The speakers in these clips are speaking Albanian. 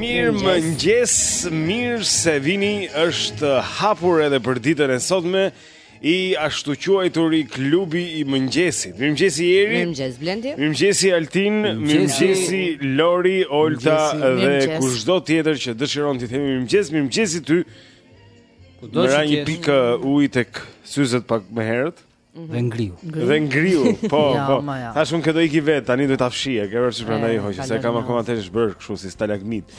Mirëmëngjes, mirë se vini është hapur edhe për ditën e sotme I ashtu quajturi klubi i mëngjesit Mirëmëngjesi Eri Mirëmëngjes, Blendi Mirëmëngjesi Altin Mirëmëngjesi Lori, Olta dhe kushdo tjetër që dëshiron t'i themi Mirëmëngjes, mirëmëngjesi ty Kudo që një pikë uji tek syzet pak më herët. Mhm. Dhe ngriu. Dhe ngriu. Po, ja, po. Ja. Tash unë këto i hiqja vet, tani duhet ta fshij, me vërtetë prandaj i hoqa, se e kam akoma të bërë kështu si stalagmit.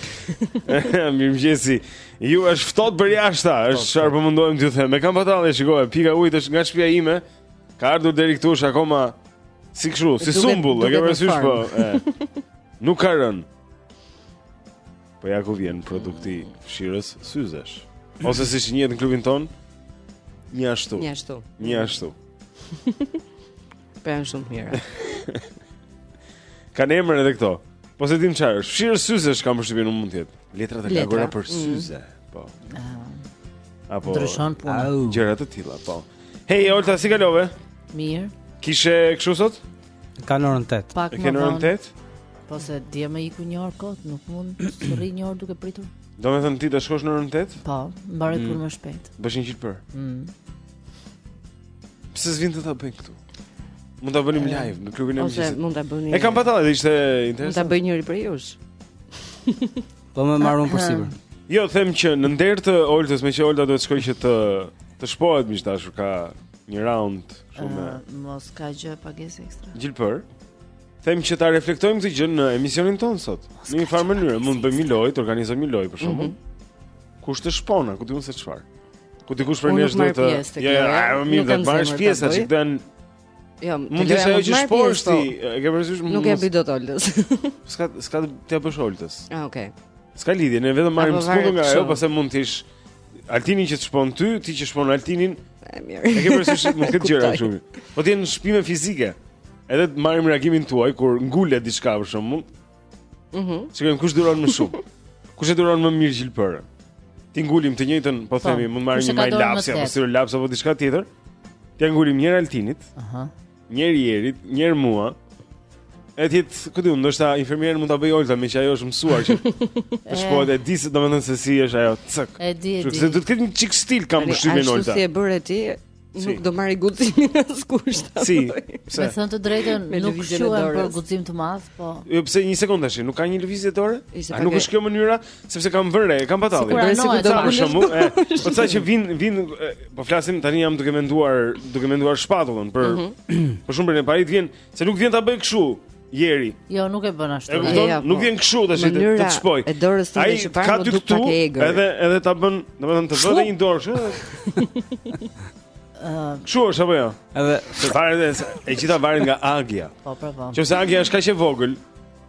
Mirëmëngjesi. Jo është ftohtë për jashta, po, është po. çfarë po mundohem t'ju them. Më ka mbet, ala, shikoj, pika ujit është nga shtëpia ime. Ka ardhur deri këtu është akoma si kështu, si sumbull, e ke parasysh po. Nuk ka rënë. Po ja ku vjen produkti fshirës syzesh. Ose siç njihet në klubin tonë, një ashtu. Një ashtu. Një ashtu. Po janë shumë të mira. Kanë emër edhe këto. Po s'e dim çfarë është. Fshirë syzesh kam përshtypjen mund të jetë. Letra të lagura për mm. syze. Po. Ah. Apo ndryshon puna. Gjëra të tilla, po. Hey, Olta, si kalove? Mirë. Kishe kështu sot? Ka në orën 8. Pak më vonë. Në 8? Po se dje më iku një orë kot, nuk mund të rri një orë duke pritur. Do me thënë ti të shkosh në orën 8? Po, mbaroj mm. punë më shpejt. Bësh një gjilpërë. Mm. Pse s'vijnë të ta bëjnë këtu? Mund ta bënim live në klubin e mëngjesit. Ose mund ta bëni. E kam patur edhe ishte interesant. Mund ta bëj njëri prej jush. Po ma merr njëri përsipër. Jo, them që në nder të Oltës, meqë Olta duhet të shkojë që të të shpohet miq të dashur, ka një round Shumë. Uh, mos ka gjë pagesë ekstra. Gjilpërë. Them që ta reflektojmë këtë gjë në emisionin tonë sot. Në një farë mënyrë mund të bëjmë një lojë, të organizojmë një lojë për shembull. Mm -hmm. Kush të shpon, ku di unë se çfarë. Ku dikush prej nesh do të Ja, ja, më mirë, marrësh pjesë atë që bën. Jo, mund të shajë që sporti, po. e ke parasysh mund. Nuk e bëj dot Oltës. S'ka s'ka të bësh Oltës. Ah, okay. S'ka lidhje, ne vetëm marrim shkas nga ajo, pastaj mund të ish. Të Altinin që të shpon ty, ti që shpon Altinin. E mirë. E ke parasysh mund të gjëra kështu. Po të jenë shpime fizike. Edhe të marrim reagimin tuaj kur ngulet diçka për shembull. Mhm. Mm Sigur kush duron më shumë. Kush e duron më mirë gjilpërën? T'i ngulim të njëjtën, po, po themi, mund marrim një majë lapsi apo stilolapsi apo diçka tjetër. T'ia ngulim njëherë Altinit. Aha. Uh -huh. Njëherë Erit, njëherë mua E tjera, ku di unë, ndoshta infermieren mund ta bëjë Olta Meqë ajo është mësuar që Të shpohet e di se domethënë se si është ajo Cëk E di, e di Se do të ketë një çikë stil kam përshtypjen Olta Ashtu si e bëre ti Nuk do marrë guximin askush ta si, pse? Me thënë të drejtën nuk shquhem për guxim të madh, po. Jo pse një sekondë tash, nuk ka një lëvizje dore? A nuk është kjo mënyra? Sepse kam vënë re, kam patalli. Sigurisht, Bërë sikur do ta për bësh. shembull, e, po sa që vin vin e, po flasim tani jam duke menduar, duke menduar shpatullën për Mhm. për shumë për ne parit vjen se nuk vjen ta bëj kështu jeri. Jo, nuk e bën ashtu. E kupton? ja, po. Nuk vjen kështu tash të të Mënyra të shpoj. e dorës tënde Ai që parë ka më dy duk këtu, pak e egër. edhe edhe ta bën, domethënë të vëre një dorë kështu. edhe- Kështu është apo jo? Edhe Se varet e- e gjitha varet nga agja. Po, po, po. Nëse agja është kaq e vogël,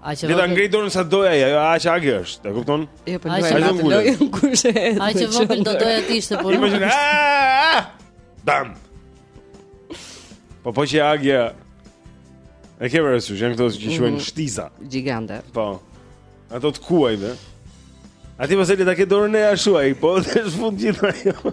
Le ta ngrejë dorën sa të dojë ajo, aq agja është, e kupton? Jo, po ai do të lojë kush e. Aq e vogël do doja të ishte por. Imagjino. Bam. Po po që agja. E ke vënë re si janë këto që mhm. quhen shtiza Gjigante Po Ato të kuajve A ti përse po li ta ke dorën e ashuaj Po dhe të fut gjithë ajo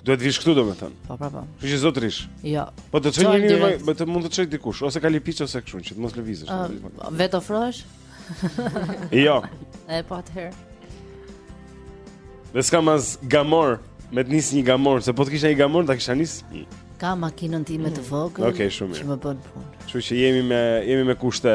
Duhet të vish këtu domethënë. Po, po, po. Kështu që do të rrish. Jo. Po të çojë një më, më të mund të çojë dikush ose ka lipiç ose kështu që të mos lëvizësh. Uh, vet ofrohesh? jo. E po atëherë. Dhe s'kam as gomar, me të nis një gomar, se po të kisha një gomar, ta kisha nis. Ke makinën ti me të mm. vogël, okay, që më bën punë. Kështu që jemi me, jemi me kushte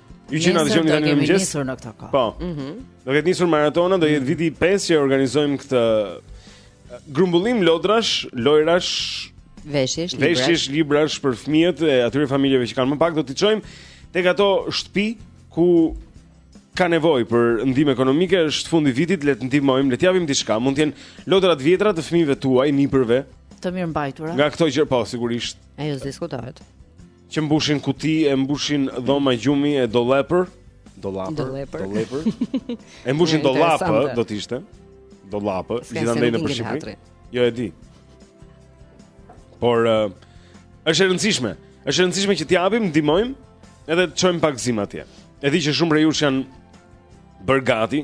Ju që na dëgjoni tani në mëngjes. Nesër në këtë kohë. Po. Mhm. Mm do ketë nisur maratona, do jetë viti i 5 që organizojmë këtë grumbullim lodrash, lojrash, veshjesh, librash. Veshjesh, librash për fëmijët e atyre familjeve që kanë më pak, do t'i çojmë tek ato shtëpi ku ka nevojë për ndihmë ekonomike, është fundi i vitit, le të ndihmojmë, le të japim diçka. Mund të jenë lodra të vjetra të fëmijëve tuaj, nipërve, të mirëmbajtura. Nga këto gjë po, sigurisht. Ajo s'diskutohet. Që mbushin kuti, e mbushin dhoma gjumi e dollapër, dollapër, dollapër. E mbushin dollapë do të ishte. Dollapë, gjithandej në Shqipëri. Jo e di. Por uh, është e rëndësishme. Është e rëndësishme që të japim, ndihmojmë, edhe të çojmë pak gëzim atje. E di që shumë prej jush janë bërë gati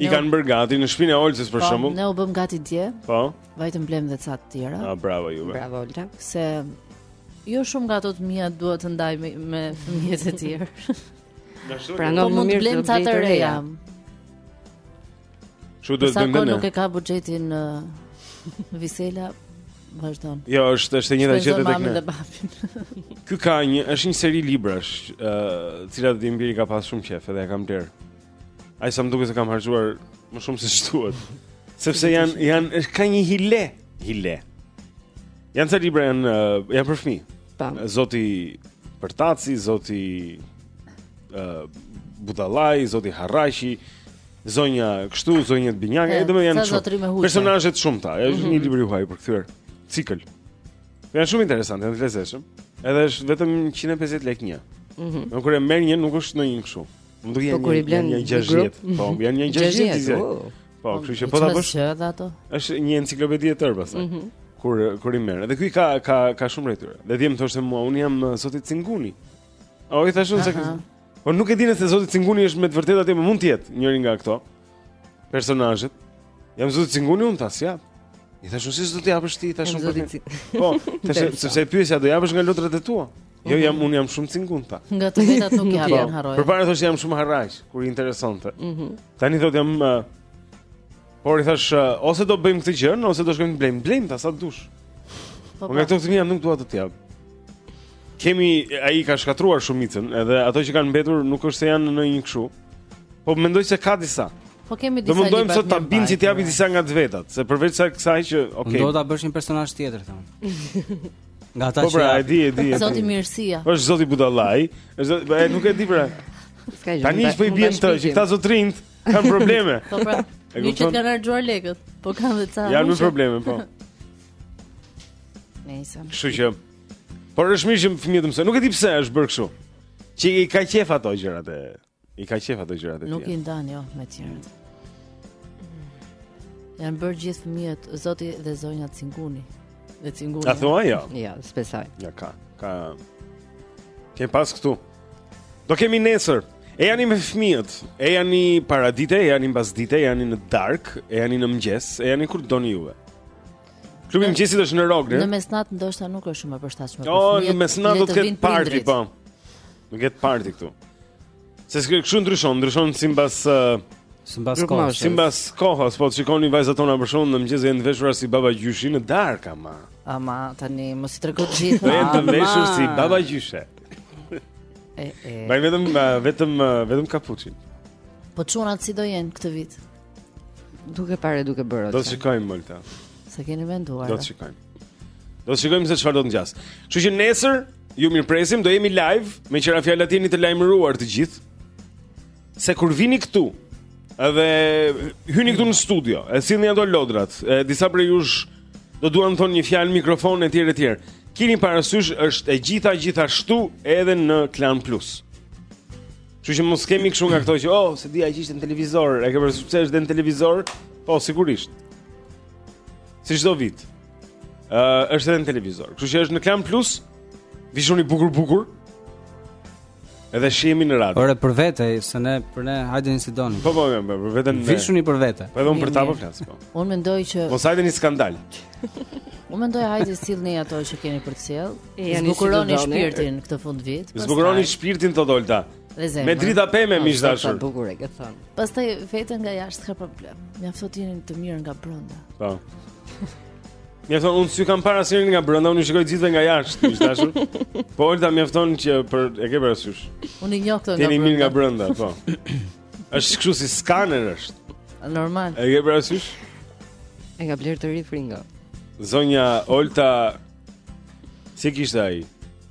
I kanë bërë gati në shpinë e Oltës për po, shembull. Ne u bëm gati dje. Po. Vajtëm blem dhe ca të tjera. Ah, bravo juve. Bravo Olta. Se jo shumë nga ato të miat dua t'i ndaj me, me fëmijët e tjerë. pra nuk po mund të blem ca të reja. Çfarë do të bëjmë ne? Sa nuk e ka buxhetin uh, Visela vazhdon. Jo, është është e njëjta gjë tek ne. Se ka një, është një seri librash, ë, uh, të cilat dhe im bir i ka pas shumë qejf, edhe e kam bler. Ai sa më duket se kam harxuar më shumë se ç'duhet. Sepse janë janë është ka një hile, hile. Janë ca libra janë uh, janë për fëmijë. Tam. Zoti Përtaci, zoti ë uh, Budallai, zoti Harraqi, zonja kështu, zonjat Binjake, e, domethënë janë shumë personazhe të shumta. Është mm -hmm. një libër i huaj i përkthyer cikël. Janë shumë interesante, janë të lezetshëm. Edhe është vetëm 150 lekë një. Mhm. Mm kur e merr një nuk është ndonjë kështu. Unë do po jem një një gjëzhjet Po, unë jem një gjëzhjet i gjëzhjet Po, kështu që po ta bësh është një enciklopedi e tërë pasaj mhm. Kur, kur i merr Dhe ky ka, ka, ka shumë prej tyre Dhe them thoshte mua, unë jam uh, zoti Cinguni O, i thashë unë se kështu Po nuk e dinë se Zoti Cinguni është me të vërtetë atje, mund të jetë njëri nga këto personazhet. Jam Zoti Cinguni unë tash, ja. I thashë se do të japësh ti, thashë unë. Po, thashë se e pyesja do japësh nga lodrat e tua. Jo, jam un jam shumë cingun tha. Nga të vetat nuk jap po, harroj. Përpara thosh jam shumë harraq, kur i interesonte. Mhm. Mm Tani thotë jam uh, Por i thashë uh, ose do bëjmë këtë gjë, ose do shkojmë të blejmë, blejmë tha sa dush. Po, po. Nga këto të miat nuk dua të të jap. Kemi ai ka shkatërruar shumicën, edhe ato që kanë mbetur nuk është se janë në një kështu. Po mendoj se ka disa. Po kemi disa. Do mundojmë sot ta bindim të japi disa nga të vetat, se përveç se kësaj që, okay. Do ta bësh një personazh tjetër thonë. Nga ata që, po pra, e di, e di, e di. Zoti mirësia. Është zoti budallai, është po, ai nuk e di pra. S'ka gjë. Tani po i bën të, që këta zotrinj kanë probleme. Po pra. Jo që kanë harxhuar lekët, po kanë dhe ca. Janë me probleme, po. Nejse. Kështu që Por është mirë që fëmijët mësojnë. Nuk e di pse është bërë kështu. Që i ka qejf ato gjërat e I ka qejf ato gjërat e tjera. Nuk i ndan jo me të tjerët. Mm. Janë bërë gjithë fëmijët Zoti dhe zonja Cinguni. Dhe Cinguni. A thua jo? Ja, spesaj. Ja ka. Ka Kem pas këtu. Do kemi nesër. Ejani me fëmijët. Ejani paradite, ejani mbasdite, ejani në darkë, ejani në mëngjes, ejani kur doni juve. Klubi i mëngjesit është në Rogner. Në mesnatë ndoshta nuk është shumë e përshtatshme për fëmijët. Jo, në mesnatë do të ketë party, po. Do ketë party këtu. Se kështu ndryshon, ndryshon sipas uh, sipas kohës. Sipas kohës, po shikoni vajzat tona për shembull në mëngjes janë të veshura si babagjyshi në darkë ama. Ama tani mos i trego të gjitha. Do jenë të veshur si babagjyshe. E e. Me vetëm vetëm vetëm kapuçin. Po çunat si do jenë këtë vit? Duke parë duke bërë. Do të shikojmë Molta. S'e keni menduar? Do të shikojmë. Do të shikojmë se çfarë do të ngjasë. Kështu që nesër ju mirëpresim, do jemi live meqë ra fjala ta dini të lajmëruar të gjithë. Se kur vini këtu, edhe hyni këtu në studio, e sillni ato lodrat, e disa prej jush do duan të thonë një fjalë në mikrofon etj etj. Kini parasysh është e gjitha gjithashtu edhe në Klan Plus. Kështu që mos kemi kështu nga këto që oh, s'e dija që ishte në televizor, e ke parasysh se është në televizor? Po sigurisht. si çdo vit. Ë, uh, është edhe në televizor. Kështu që është në Klan Plus. Vishuni bukur bukur. Edhe shihemi në radio. Ore për vete, se ne për ne hajdeni si doni. Po po, po, po për veten. Vishuni për vete. Po edhe un për ta po flas po. Un mendoj që Mos hajdeni skandal. Un mendoj hajde sillni ato që keni për të sjellë. Zbukuroni shpirtin këtë fundvit. Zbukuroni shpirtin Todolta. Dhe zemër. Me drita peme miq të dashur. Sa bukur e ke thënë. Pastaj vetëm nga jashtë ka problem. Mjafton të jeni të mirë nga brenda. Po. Mjafton unë s'i kam parasysh nga brenda, unë shikoj gjithë nga jashtë miq të dashur. Po Olta mjafton që për e ke parasysh. Unë njoh këtë nga brenda. Jeni mirë nga brenda, po. Është kështu si skaner është. Normal. E ke parasysh? E ka blerë të ri fringo. Zonja Olta si kishte ai?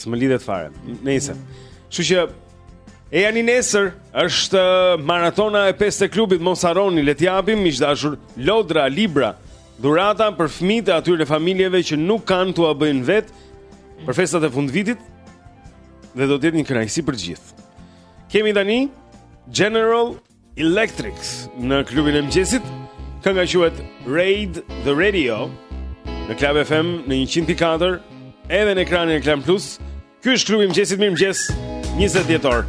S'më lidhet fare. Nëse. Kështu që ejani nesër, është maratona e pestë e klubit Mos harroni le të japim miq të dashur lodra, libra, dhurata për fëmijët e atyre familjeve që nuk kanë t'ua bëjnë vetë për festat e fundvitit dhe do të jetë një kënaqësi për të gjithë. Kemi tani General Electrics në klubin e mëngjesit. Kënga quhet Raid the Radio në Club FM në 100.4 edhe në ekranin e Klan Plus. Ky është klubi i mëngjesit, mirëmëngjes. 20 dhjetor.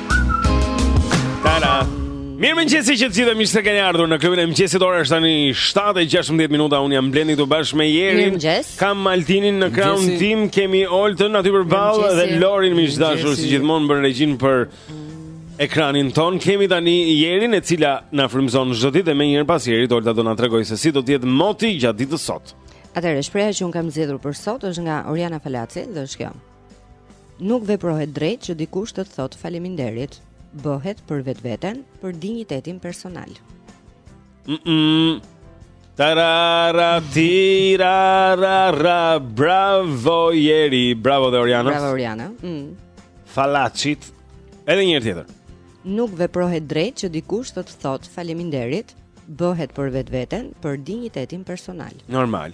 Tara. Mirëmëngjesi të gjithëve mirë se keni ardhur në klubin e mëngjesit Ora është tani 7.16 minuta Unë jam Blendi këtu bashkë me Jerin Kam Maltinin në krahun tim Kemi Oltën aty përballë Dhe Lorin miq të dashur Si gjithmonë bën regjinë për ekranin tonë kemi tani Jerin e cila na frymëzon çdo ditë dhe menjëherë pas Jerit Olta do na tregojë se si do të jetë moti gjatë ditës sot. Atëherë shprehja që unë kam zgjedhur për sot është nga Oriana Falaci dhe është kjo. Nuk veprohet drejt që dikush të të thotë faleminderit. Bëhet për vetveten, për dinjitetin personal. Mm. -mm. Tarara tira ra ra bravo Jeri, bravo dhe Oriana. Bravo Oriana. Mm. Falacit. Edhe një herë tjetër. Nuk veprohet drejt që dikush të të thotë faleminderit, bëhet për vetveten, për dinjitetin personal. Normal.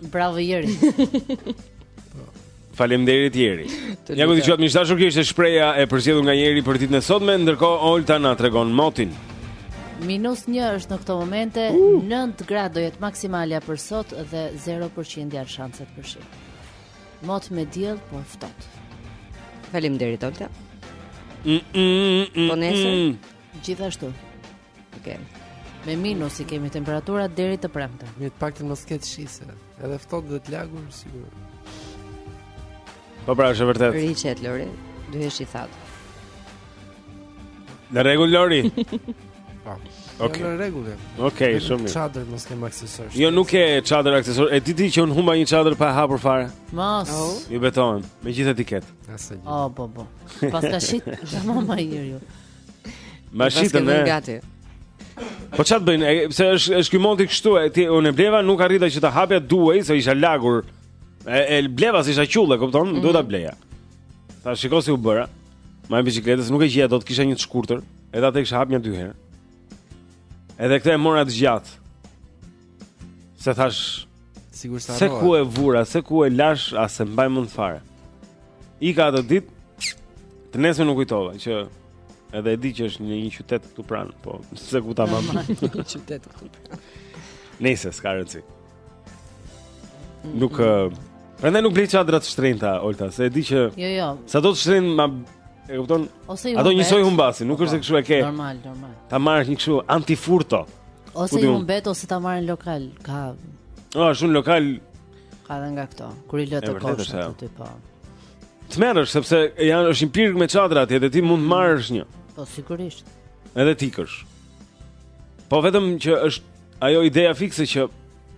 Bravo Jeri. Faleminderit Jeri. Ja ku dëgjuat miq të dashur kjo ishte shprehja e përzgjedhur nga Jeri për ditën e sotme, ndërkohë Olta na tregon motin. Minus 1 është në këto momente, uh. 9 gradë do jetë maksimalja për sot dhe 0% janë shanset për shi. Mot me diell, por ftohtë. Faleminderit Olta. Mm, mm, mm, po nesër mm. gjithashtu. Okej. Me minus i kemi temperaturat deri të premte. Mirë, të paktën mos ketë shi se. Edhe ftohtë dhe të lagur sigur. Po pra, është vërtet. Rriqet Lori, duhesh i thatë. Në rregull Lori. Po. Okej. Në rregull. Okej, shumë mirë. Çadër mos kem aksesor. Jo, nuk ke çadër aksesor. E di ti që un humba një çadër pa e hapur fare. Mos. Oh. Ju betohem, me gjithë etiket. Asaj. Oh, po po. Pastaj shit, jam më i ju. Ma shitën e gati Po ça të bëj, se është, është kjo monti kështu e ti, Unë e bleva nuk arrita që ta hapja duhej se isha lagur E, e bleva se isha qulle, kupton, mm -hmm. duhet ta bleja Ta shiko si u bëra Ma e bicikletës, nuk e gjeja dot kisha një të shkurtër Edhe atë e kisha hap nja dy herë Edhe këte e mora të gjatë Se thash Sigur sa Se ku e vura, se ku e lash, as e mbaj mend fare. Ika atë dit, të nesër nuk kujtova, që edhe e di që është në një qytet këtu pranë, po se ku ta mbaj. Një qytet këtu pranë. Nejse, s'ka rëndësi. Nuk, mm prandaj nuk blej çadra të shtrenjta, Olta, se e di që... Jo, jo. Sa do të shtrenjë ma... E kupton? Ose i humbasi. Ato njësoj humbasin, nuk po, është se kështu e ke... Normal, normal. Ta marrësh një kështu antifurto. Ose e humbet ose ta marrin në lokal, ka. Ah, shumë lokal. Ka edhe nga këto. Kur i lë të kosh aty po. Tmerr sepse janë është një pirg me çadra atje dhe ti mund të marrësh një. Po sigurisht. Edhe të ikësh. Po vetëm që është ajo ideja fikse që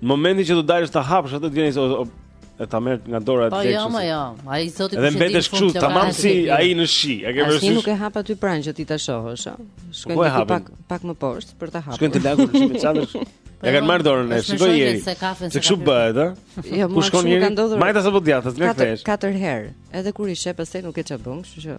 Në momentin që do dalësh ta hapësh atë të vjen ai e ta merr nga dora e po, djegës. Po jo, mo jo. Ai zoti kush e di. Dhe mbetesh kështu, tamam si ai në shi. E ke parasysh. Ai nuk e hap aty pranë që ti ta shohësh, ëh. Po, Shkon po pak pak më poshtë për ta hapur. Shkon të lagur ti me çadër. Ja kanë marrë dorën e shikoj njëri. Se kështu bëhet, ëh. Jo, më shkon njëri. Majtas apo djathtas, nga kthesh. Katër herë. Edhe kur i sheh pastaj nuk ke ça bën, kështu që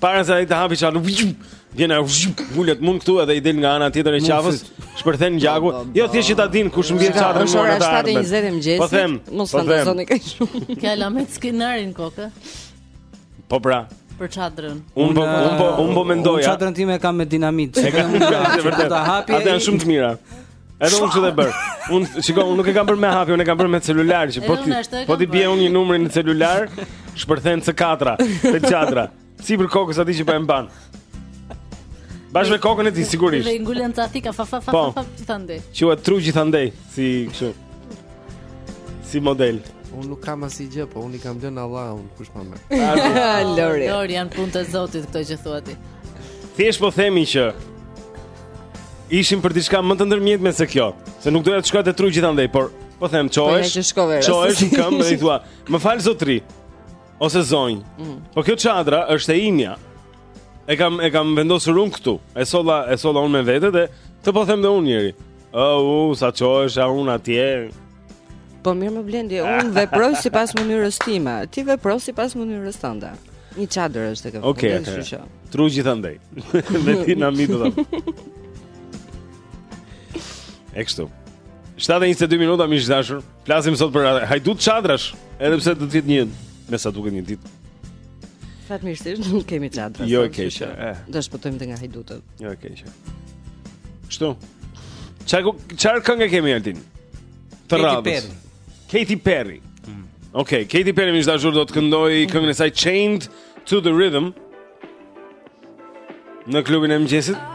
Para se ai të hapi çan, vjen ai ngulet mu këtu edhe i del nga ana tjetër e qafës, shpërthen po, gjaku. Po, jo po. thjesht ta din kush bie çadrën në orën e tarë. Është 7:20 e mëngjesit. Po them, mos fantazoni kaq shumë. Ke la me skenarin kokë. Po pra. Për çadrën. Un po un po un po mendoja. Çadrën time kam me dinamit. E kam vërtet. Ato janë shumë të mira. Edhe unë kështu e bëra. Unë, shiko, unë nuk e kam bërë me hapje, unë e kam bërë me celular, që po t'i po t'i bie unë një numri në celular, shpërthen së katra, te çadra. Sipër kokës atij që po e mban. Bashkë me kokën e tij sigurisht. Dhe ngulen ca thika fa fa fa po. fa gjithandej. Çohet tru gjithandej, si kështu. Si model. Unë nuk kam asi gjë, po unë i kam dhënë ah unë, kush ma merr. Lori. Lori janë punë të Zotit këto që thua ti. Thjesht po themi që Ishim për diçka më të ndërmjetme se kjo, se nuk doja të shkoja te "tru gjithandej", por po them çohesh. Po ja që shkove. Çohesh në këmbë dhe i thua, "Më fal zotri." Ose zonjë. Mm. Po kjo çadra është e imja. E kam e kam vendosur unë këtu. E solla e solla unë me vete dhe të po them dhe unë njeri. Oh, uh, sa çohesha unë atje. Po mirë mo Blendi, unë veproj si pas mënyrës time, ti vepro sipas mënyrës tënde. Një çadër është këtu, okay, okay. Po kështu që. Tru gjithandej, me dinamit dhe. E kështu. 7.22 minuta, miq të dashur, flasim sot për hajdutë çadrash, edhe pse do të jetë një, me sa duket një ditë. Fatmirësisht nuk kemi çadra. Jo e keqe. Do shpëtojmë nga hajdutët. Jo e keqe. Kështu. Çfarë çfarë kënge kemi Altin? Të radhës. Katy Perry. Mm. Okej, okay, Katy Perry miq të dashur do të këndojë mm. këngën e saj Chained to the Rhythm. Në klubin e mëngjesit.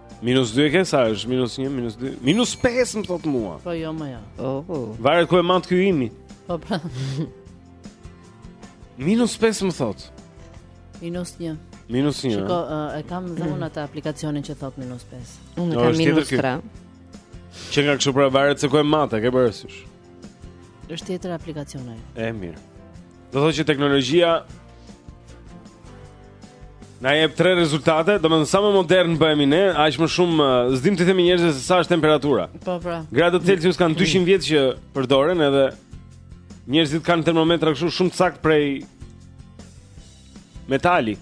Minus 2 e ke sa është? Minus 1, minus 2. Minus 5 më thotë mua. Po jo mo ja. Jo. Oh. oh. Varet ku e mat ky imi. Po pra. minus 5 më thotë. Minus 1. Minus 1. Shiko, uh, e kam dhënë mm. atë aplikacionin që thotë minus 5. Unë kam minus 3. Që nga kështu pra varet se ku e mat, ke bërësish Është tjetër aplikacion ai. E mirë. Do të thotë që teknologjia Na jep tre rezultate, domethënë sa më modern bëhemi ne, aq më shumë, uh, s'dimë t'i themi njerëzve se sa është temperatura. Po, pra. Gradët Celsius kanë 200 vjet që përdoren edhe njerëzit kanë termometra kështu shumë të saktë prej metali.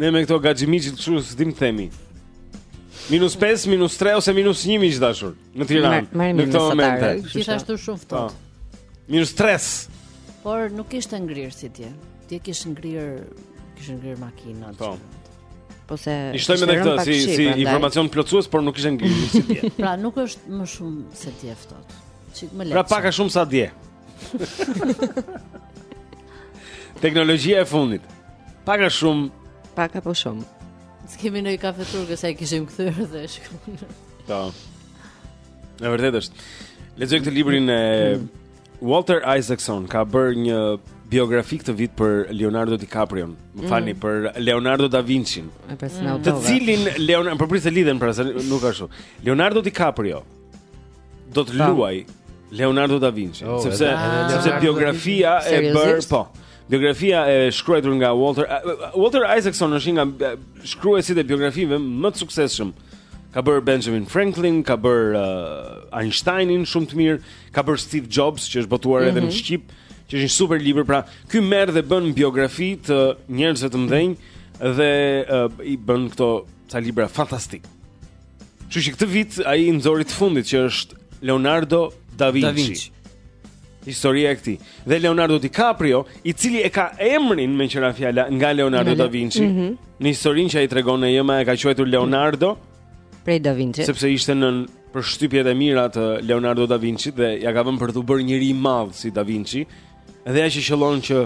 Ne me këto gaxhimixhit kështu s'dimë të themi. Minus 5, minus 3 ose minus 1 miq të dashur. Në Tiranë. Në këtë moment. Gjithashtu shumë ftohtë. Po. Minus tre. Por nuk ishte ngrirë si dje. Dje kish ngrirë, kish ngrirë makinat. Po. Po se e shtojmë edhe këtë si si informacion plotësues, por nuk ishte ngrirë si dje. Pra nuk është më shumë se dje ftohtë. Çik më pra, lehtë. Pra pak a shumë sa dje. Teknologjia e fundit. Pak a shumë, pak apo shumë. S'kemi një kafe turke se e kishim kthyer dhe shihnim në... Ta, e vërtetë është. Lexoj këtë librin e Walter Isaacson, ka bërë një biografi këtë vit për Leonardo DiCaprio, më mm. falni mm. për Leonardo da Vinci. Mm. Të cilin Leonardo, për prisë lidhen pra se nuk ashtu. Leonardo DiCaprio do të luajë Leonardo da Vinci, oh, sepse sepse biografia e bërë, po. Biografia e shkruajtur nga Walter Walter Isaacson është një nga shkruesit e biografive më të suksesshëm. Ka bër Benjamin Franklin, ka bër uh, Einsteinin shumë të mirë, ka bër Steve Jobs që është botuar mm -hmm. edhe në mhm. shqip, që është një super libër. Pra, ky merr dhe bën biografi të njerëzve të mëdhenj dhe uh, i bën këto ca libra fantastikë. Kështu që këtë vit ai i nxori të fundit që është Leonardo da Vinci. Da Vinci. Historia e këtij. Dhe Leonardo DiCaprio, i cili e ka emrin meqë ra fjala nga Leonardo da Vinci, mm -hmm. në historinë që ai tregon e jëma e ka quajtur Leonardo prej da Vinci. Sepse ishte nën përshtypjet e mira të Leonardo da Vinci dhe ia ka vënë për t'u bërë njeri i madh si da Vinci. Dhe ja që qëllon që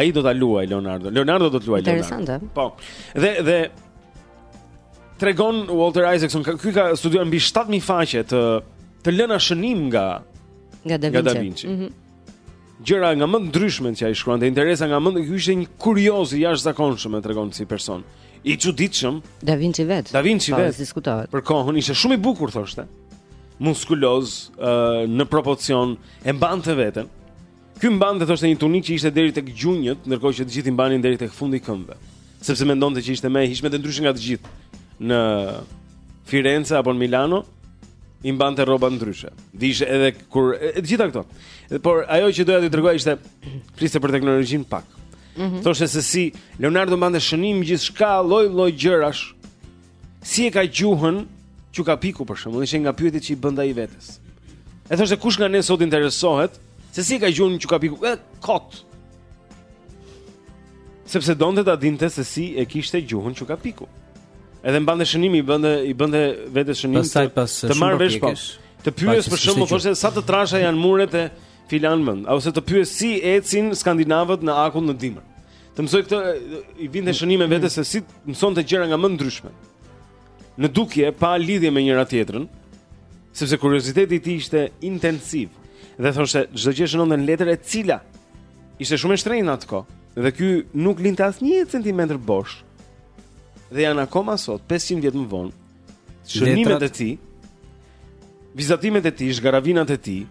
ai do ta luajë Leonardon. Leonardo do të luajë Leonardon. Interesante. Po. Dhe dhe Tregon Walter Isaacson, ky ka studiuar mbi 7000 faqe të të lëna shënim nga nga Da Vinci. Nga da Vinci. Mm -hmm. Gjëra nga më të ndryshme që ai shkruante, interesa nga më ky ishte një kurioz i jashtëzakonshëm, e tregon si person. I çuditshëm. Da Vinci vet. Da Vinci po, vet. Diskutohet. Për kohën ishte shumë i bukur thoshte. Muskuloz, uh, në proporcion e mbante veten. Ky mbante thoshte një tunikë që ishte deri tek gjunjët, ndërkohë që të gjithë i mbanin deri tek fundi i këmbëve, sepse mendonte që ishte më e hijshme dhe ndryshe nga të gjithë në Firenze apo në Milano, i mbante rrobat ndryshe. Dishte edhe kur e, të gjitha këto. Por ajo që doja të tregoja ishte fliste për teknologjinë pak. Mm -hmm. Thoshte se si Leonardo mbante shënim gjithçka, lloj-lloj gjërash Si e ka gjuhën qukapiku për shembull, ishte nga pyetjet që i bënte ai vetes. E thoshte kush nga ne sot interesohet se si e ka gjuhën qukapiku e, kot. Sepse donte ta dinte se si e kishte gjuhën qukapiku. Edhe mbante shënim, i bënte i bënte vetes shënim. Pastaj pas të marr vesh po. Të pyes për shembull thoshte sa të trasha janë muret e filan vend, ose të pyes si ecin skandinavët në akull në dimër. Të mësoj këtë i vinte mm. shënime vetes se si mësonte gjëra nga më ndryshme. Në dukje pa lidhje me njëra tjetrën, sepse kurioziteti i tij ishte intensiv dhe thoshte çdo gjë shënonte në letër e cila ishte shumë e shtrenjtë në atë kohë dhe ky nuk linte asnjë centimetër bosh. Dhe janë akoma sot 500 vjet më vonë Shënimet e tij, vizatimet e tij, zhgarravinat e tij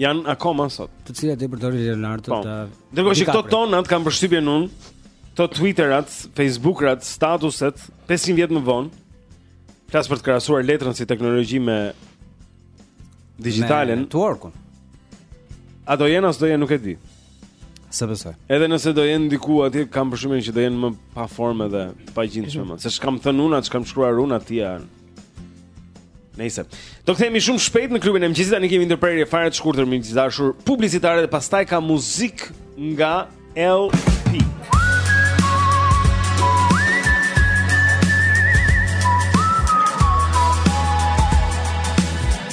Janë akoma sot Të cilat e përdori Leonardo po. të Ndërkohë që këto tonat kam përshtypjen unë Këto twitterat, facebookrat, statuset 500 vjet më vonë Flas për të krahasuar letrën si teknologi me Digitalen Me networkun A do jenë a s'do jenë nuk e di Se besoj. Edhe nëse do jenë diku atje, kam përshtypjen që do jenë më pa formë dhe pa gjendje shumë. Se ç'kam thënë unë, ç'kam shkruar unë atje janë. Nejse. Do kthehemi shumë shpejt në klubin e mëngjesit, tani kemi një ndërprerje fare të shkurtër miq të dashur publicitare dhe pastaj ka muzikë nga LP.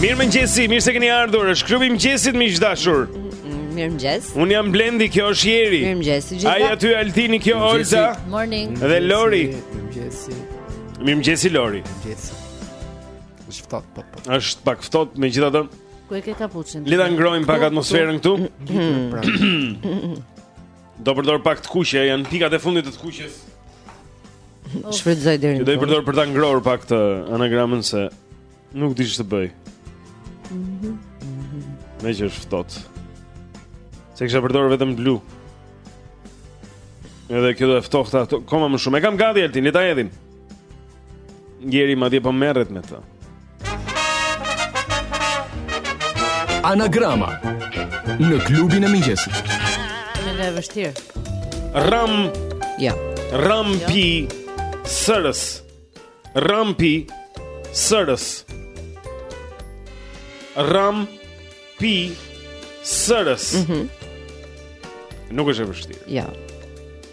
Mirëmëngjesi, mirë se keni ardhur, është klubi i mëngjesit miq të dashur Mirëmëngjes Unë jam Blendi, kjo është Jeri Mirëmëngjes të gjithëve Ai aty Altini, kjo Olta Morning Dhe Lori Mirëmëngjesi Mirëmëngjesi, Lori Mirëmëngjesi është ftohtë, po, po. është pak ftohtë, megjithatë Ku e ke kapuçin Le ta ngrohim pak atmosferën këtu Do përdor pak të kuqe, janë pikat e fundit të të kuqes. Shfrytëzoj deri në. Do i përdor për ta ngrohur pak të anagramën se nuk di ç'të bëj. Mhm. Meqë është ftohtë Se kisha përdorur vetëm blu Edhe kjo do e ftohte akoma më shumë E kam gati Altin, le ta hedhim Jeri madje po merret me të. Anagrama në klubin e mëngjesit. Është e vështirë. Ram. Ja. Jo. Rampi sërës. Rampi sërës. Ram pi sërës. Mhm. Mm Nuk është e vështirë. Ja. Jo.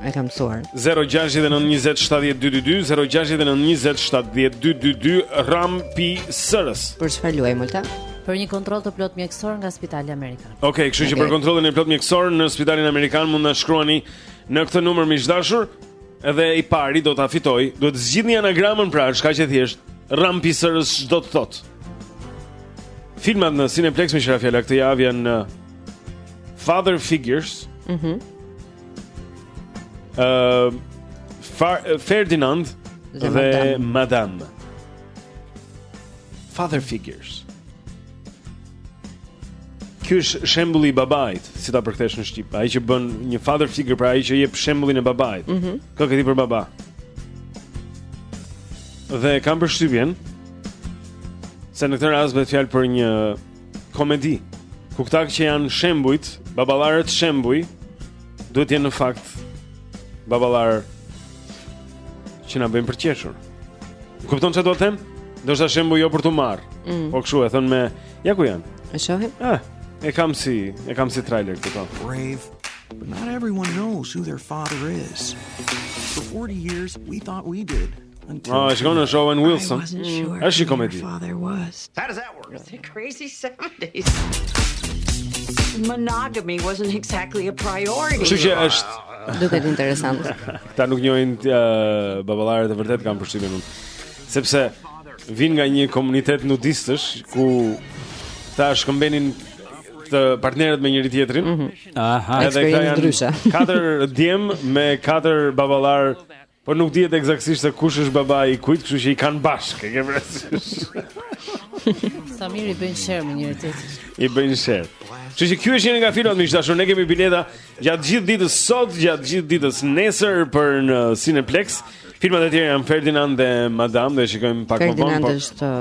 E kam mësuar. 0692070222 0692070222 Ram Pi Sërës. Për çfarë luajmë Olta? Për një kontroll të plotë mjekësor nga Spitali Amerikan. Okej, okay, kështu okay. që për kontrollin e plotë mjekësor në Spitalin Amerikan mund na shkruani në këtë numër miq të dashur, edhe i pari do ta fitojë. Duhet të zgjidhni anagramën pra, çka, që thjesht Ram Pi Sërës ç'do të thotë. Filmat në Cineplexx me Shrafiala këtë javë janë uh, Father Figures. Mhm. Mm Ëh uh, Ferdinand dhe, dhe Madame. Madame. Father figures. Ky është shembulli i babait, si ta përkthesh në shqip. Ai që bën një father figure, pra ai që jep shembullin e babait. Mhm. Mm Ka këtij për baba. Dhe kam përshtypjen se në këtë rast bëhet fjalë për një komedi. Ku këta që janë shembujt, baballarët shembuj, duhet të jenë në fakt baballarë që na bëjnë për të qeshur. Kupton ça dua të them? Ndoshta shembuj jo për t'u marrë. Mm. Po kshu e thonë me, ja ku janë. E shohim? Ah, e kam si, e kam si trailer këtu. Brave, but not everyone knows who their father is. For 40 years we thought we did. Oh, it's gonna show Owen Wilson është një komedi How does that work? It's the crazy 70s Monogamy wasn't exactly a priority Kështu që është Duket interesant Këta nuk njohin uh, baballarët e vërtetë kam përshtypjen unë Sepse vin nga një komunitet nudistësh Ku këta shkëmbenin të partnerët me njëri tjetrin. Mm -hmm. Aha, edhe këta janë katër djem me katër baballar Po nuk dihet eksaktësisht se kush është babai i kujt, kështu që i kanë bashkë, e ke parasysh? Sa mirë i bëjnë share me njëri tjetrin. I bëjnë share. Kështu që ky është një nga filmat miq dashur, ne kemi bileta gjatë gjithë ditës sot, gjatë gjithë ditës nesër për në Cineplex. Filmat e tjerë janë Ferdinand dhe Madame, do i shikojmë pak më vonë. Ferdinand po- është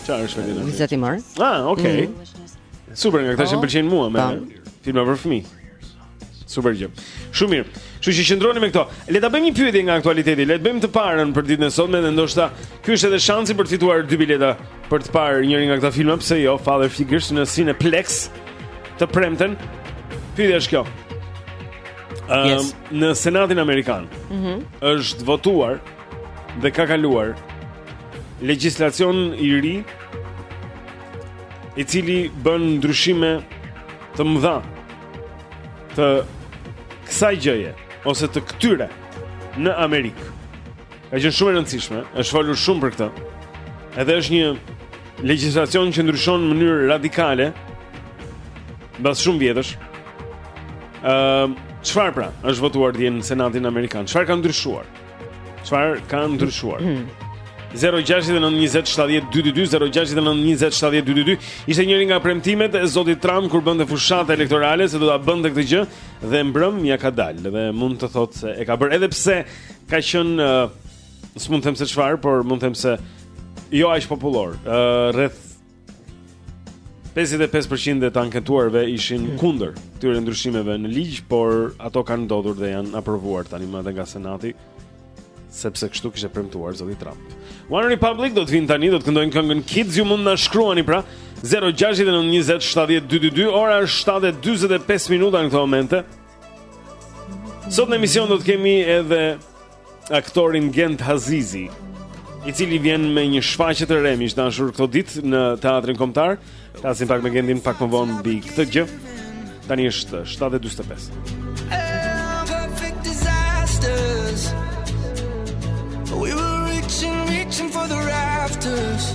Çfarë është Ferdinand? Vizatimor. Ah, okay. Mm. Super, nga këta që më pëlqejnë mua me filma për fëmijë. Super gjë. Shumë mirë. Kështu që qëndroni me këto. Le të bëjmë një pyetje nga aktualiteti. Le të bëjmë të parën për ditën e sotme dhe ndoshta ky është edhe shansi për të fituar dy bileta për të parë njërin nga këta filma, pse jo, Father Figures në Cineplex të premten. Pyetja është kjo. Um, yes. në Senatin amerikan. Mhm. Mm është votuar dhe ka kaluar legjislacion i ri i cili bën ndryshime të mëdha të kësaj gjëje ose të këtyre në Amerikë. Ka qenë shumë e rëndësishme, është folur shumë për këtë. Edhe është një legjislacion që ndryshon në mënyrë radikale mbas shumë vjetësh. Ëm, uh, çfarë pra? Është votuar dje në Senatin Amerikan. Çfarë ka ndryshuar? Çfarë ka ndryshuar? 0692070222 ishte njëri nga premtimet e zotit Trump kur bënte fushatë elektorale se do ta bënte këtë gjë dhe mbrëmë ia ka dalë dhe mund të thotë se e ka bërë edhe pse ka qenë uh, s'mund të them se çfarë, por mund të them se jo aq popullor, uh, rreth 55% e të anketuarve ishin hmm. kundër këtyre ndryshimeve në ligj, por ato kanë ndodhur dhe janë aprovuar tani më edhe nga Senati, sepse kështu kishte premtuar zoti Trump. One Republic do të vijnë tani, do të këndojnë këngën Kids, ju mund të na shkruani pra 0692070222, ora është 7:45 minuta në këtë moment. Sot në emision do të kemi edhe aktorin Gent Hazizi, i cili vjen me një shfaqje të re miq dashur këto ditë në Teatrin Kombëtar. Flasim pak me Gentin pak më vonë mbi këtë gjë. Tani është 7:45. We were reaching, reaching for the rafters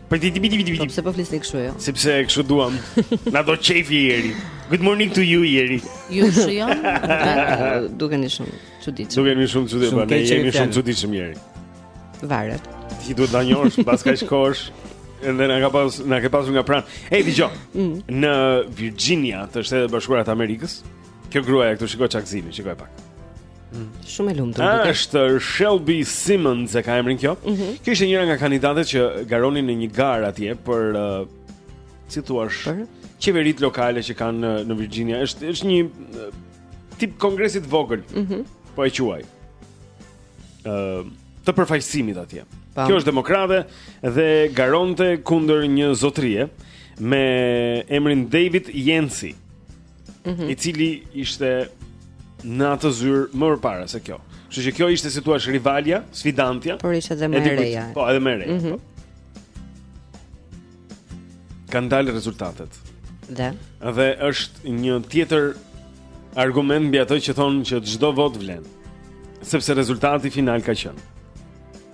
Po pse po flisni kështu jo? Sepse kështu duam. Na do qejfi ieri. Good morning to you ieri. Ju shijon? Dukeni shumë të çuditshëm. Dukeni shumë të çuditshëm, ne jemi shumë të çuditshëm ieri. Varet. Ti duhet ta njohësh pas kaq kohësh. Edhe na ke pas na ke pasur nga pranë. Ej, dëgjo. Mm. Në Virginia, te Shtetet e Bashkuara të Amerikës, Kjo gruaja këtu shikoja çik gëzimin, shikoja pak. Mm. Shumë e lumtur. Ah, është Shelby Simmons e ka emrin kjo. Mm -hmm. Kjo ishte njëra nga kandidatet që garonin në një garë atje për uh, si t'i thuash, qeveritë lokale që kanë në, në Virginia. Është është një uh, tip kongresi të vogël. Mm -hmm. Po e quaj. Ë uh, të përfaqësimit atje. Tam. Kjo është demokrate dhe garonte kundër një zotrie me emrin David Yancey. mm -hmm. i cili ishte në atë zyrë më përpara se kjo. Kështu që kjo ishte si t'i thuash rivalja, sfidantja. Por ishte edhe më e reja. Po, edhe më e reja. Mm -hmm. Kanë dalë rezultatet. Dhe. Dhe është një tjetër argument mbi atë që thonë që çdo votë vlen. Sepse rezultati final ka qenë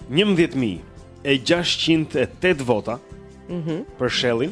11608 vota. Mhm. Mm për Shellin.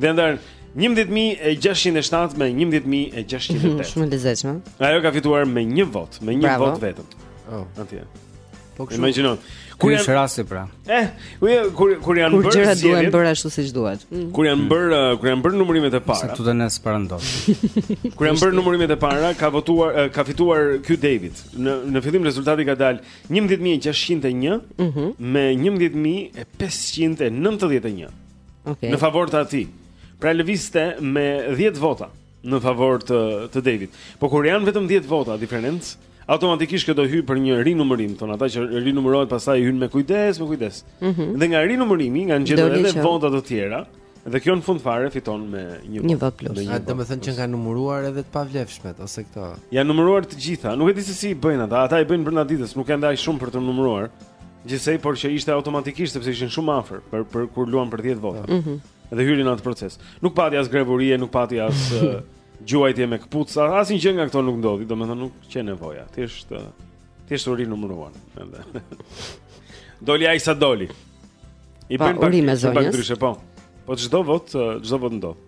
Dhe ndër 11607 me 11608. Shumë e lezetshme. Ajo ka fituar me një votë, me një votë vetëm. Oh, atje. Po kështu. Imagjino. Kur është rasti pra. Eh, kur kur janë bërë gjërat duhen bërë ashtu siç duhet. Mm. Kur janë mm. bërë eh, kur janë bërë numërimet e para. Sa tu dënë as para ndot. Kur janë bërë numërimet e para, ka votuar eh, ka fituar ky David. Në në fillim rezultati ka dalë 11601 mhm. me 11591. Okay. Në favor të atij. Pra lëvizte me 10 vota në favor të të David. Po kur janë vetëm 10 vota diferencë, automatikisht këto hyjnë për një rinumërim, thonë ata që rinumërohet pastaj hyn me kujdes, me kujdes. Mm -hmm. Dhe nga rinumërimi kanë gjetur edhe që... vota të tjera. Dhe kjo në fund fare fiton me një një votë plus. A do të thotë që kanë numëruar edhe të pavlefshmet ose këto? Janë numëruar të gjitha. Nuk e di se si bëjnë ata. Ata i bëjnë brenda ditës, nuk kanë dhe aq shumë për të numëruar. Gjithsej, por që ishte automatikisht sepse ishin shumë afër për për kur luan për 10 vota. Mm -hmm. Dhe hyri në atë proces. Nuk pati as grevë urie, nuk pati as uh, gjuajtje me këpucë, asnjë gjë nga këto nuk ndodhi, domethënë nuk qe nevoja. Thjesht uh, thjesht u rinumëruan edhe. doli ai sa doli. I bëjnë pak, pak ndryshe, po. Po çdo votë, çdo votë ndodh.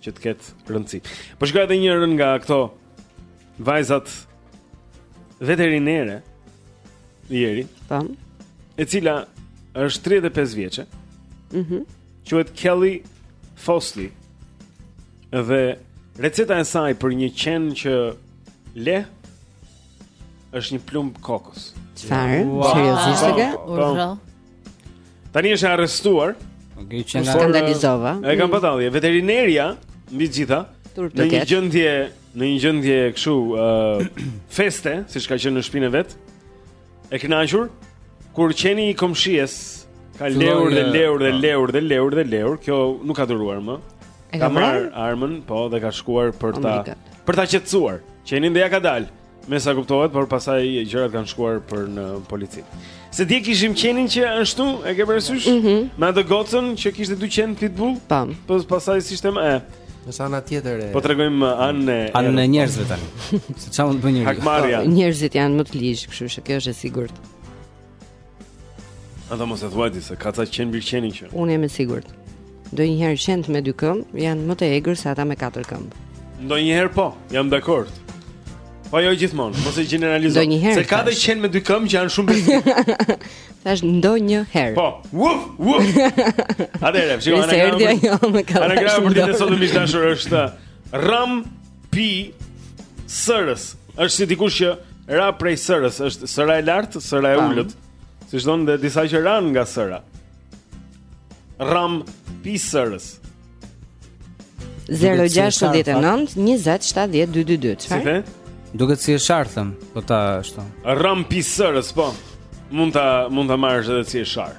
që të ketë rëndësi. Po shiko edhe njërën nga këto vajzat veterinere ieri. Tam. E cila është 35 vjeçe. Mhm. Mm Quhet Kelly Fosley. Dhe receta e saj për një qen që leh është një plumb kokës. Çfarë? Seriozisht e ke? Po. Urdhëro. Tani është arrestuar. Okej, okay, çfarë skandalizova? E kam mm. batalje. Veterineria mbi të gjitha në një gjendje, në një gjendje kështu, ë uh, feste, siç ka qenë në shtëpinë vet. E kënaqur kur qeni i komshies ka lehur dhe lehur dhe lehur dhe lehur dhe lehur, kjo nuk ka duruar më. E ka marrë armën, po, dhe ka shkuar për oh ta për ta qetësuar. Qenin dhe ia ka dalë. Me sa kuptohet, por pastaj gjërat kanë shkuar për në polici. Se dje kishim qenin që ashtu, e ke parasysh? Mm -hmm. Me atë gocën që kishte dy qentë pitbull? Tam. Po pastaj s'ishte më e. Ndërsa ana tjetër e. Po tregojmë uh, anën e anën e njerëzve tani. Se çfarë mund të bëjë njeriu? Hakmarrja. Po, njerëzit janë më të ligj, kështu që kjo është e sigurt. Atë mos e thuaj ti se ka ca qenë bir qenin që. Unë jam e sigurt. Ndonjëherë qentë me dy këmbë janë më të egër se ata me katër këmbë. Ndonjëherë po, jam dakord. Po jo gjithmonë, mos e gjeneralizo. Ndonjëherë. Se ka dhe qen me dy këmbë që janë shumë besë. Thashë ndonjëherë. Po. Uf, uf. Atëherë, shikoj anagrama. Anagrama për ditën e sotme miq të dashur është Ram pi sërës. Është si dikush që ra prej sërës, është sëra e lartë, sëra e ulët. Siç thonë dhe disa që ranë nga sëra. Ram pi sërës. 069 20 70 222. Si the? Duket si e sharë, po ta ashtu. Ram pi sërës, po. Mund ta mund ta marrësh edhe si e sharë.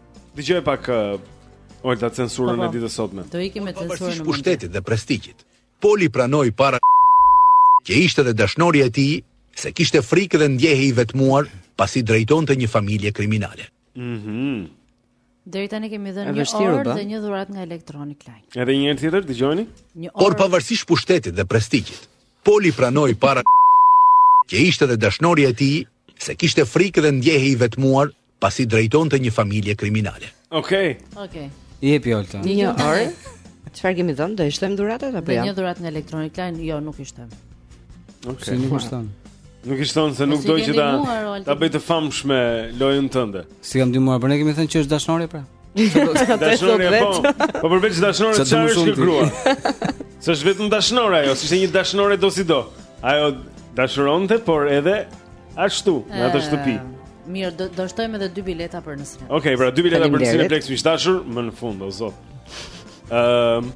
Dëgjoje pak uh, Olta censurën po, po. e ditës sotme. Do ikim me censurën. Pavarësisht pushtetit dhe prestigjit. Poli pranoi para që ishte dhe dashnori e tij se kishte frikë dhe ndjehej i vetmuar pasi drejtonte një familje kriminale. Mhm. Mm Deri tani kemi dhënë një orë dhe një dhuratë nga Electronic Line. Edhe një herë tjetër, dëgjoni? Një orë. Por pavarësisht pushtetit dhe prestigjit, Poli pranoi para që ishte dhe dashnori e tij se kishte frikë dhe ndjehej i vetmuar pasi drejtonte një familje kriminale. Okej. Okay. Okej. Okay. Jepi Olta. Një, një orë. Çfarë kemi dhënë? Do i shtojmë dhuratat apo jo? Një dhuratë nga Electronic Line, jo, nuk i shtojmë. Okej. Okay. Si nuk i shtojmë? Nuk i shtojmë se po nuk dua që ta ta bëj të famshme lojën tënde. S'i kam ndihmuar, por ne kemi thënë që është dashnorja pra. Dashnorja po. Po përveç dashnores çfarë është kjo grua? S'është vetëm dashnore ajo, s'është një dashnore dosido. Ajo dashuronte, por edhe Ashtu, në atë shtëpi. Mirë, do do shtojmë edhe dy bileta për në sinema. Okej, okay, pra dy bileta për në Cineplexx miq të dashur, më në fund o zot. Ehm um,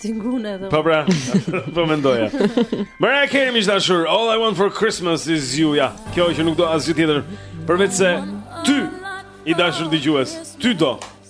Cingune do. Po pra, po mendoja. Mariah Carey miq të dashur, all I want for Christmas is you, ja. Kjo që nuk do asgjë tjetër përveç se ty i dashur dëgjues, ty do.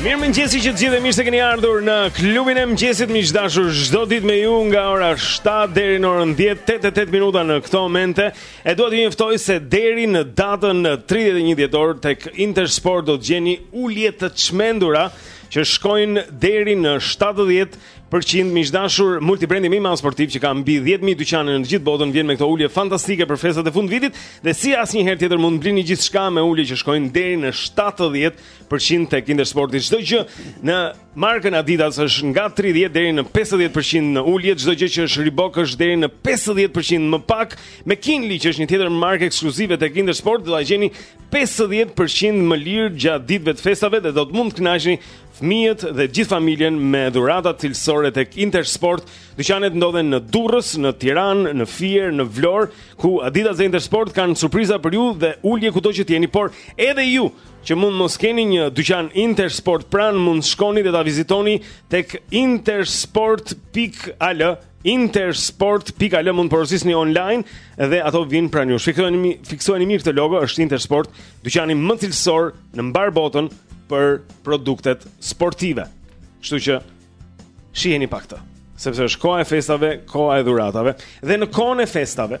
Mirëmëngjesi të gjithëve mirë se keni ardhur në klubin e mëngjesit miq të dashur çdo ditë me ju nga ora 7 deri në orën 10 8 e 8 minuta në këto momente E dua t'ju njoftoj se deri në datën 31 dhjetor Tek Intersport do të gjeni ulje të çmendura Që shkojnë deri në 70 përqind miq të dashur multibrendi më i madh sportiv që ka mbi 10.000 dyqane në të gjithë botën Vjen me këto ulje fantastike për festat e fundvitit Dhe si asnjëherë tjetër mund të blini gjithçka me ulje që shkojnë deri në 70 përqind tek Intersporti. Çdo gjë në markën Adidas është nga 30 deri në 50% në ulje, çdo gjë që është Reebok është deri në 50% më pak. McKinley që është një tjetër markë ekskluzive tek Intersport, do ta gjeni 50% më lirë gjatë ditëve të festave dhe do të mund të kënaqni fëmijët dhe gjithë familjen me dhurata cilësore tek Intersport. Dyqanet ndodhen në Durrës, në Tiranë, në Fier, në Vlorë, ku Adidas dhe Intersport kanë surpriza për ju dhe ulje kudo që të jeni, por edhe ju që mund mos keni një dyqan Intersport pranë, mund të shkoni dhe ta vizitoni tek intersport.al. Intersport.al mund të porosisni online dhe ato vijnë pranë jush. Fiksojeni fiksojeni mirë këtë logo, është Intersport, dyqani më cilësor në mbarë botën për produktet sportive. Kështu që shiheni pak këtë, sepse është koha e festave, koha e dhuratave dhe në kohën e festave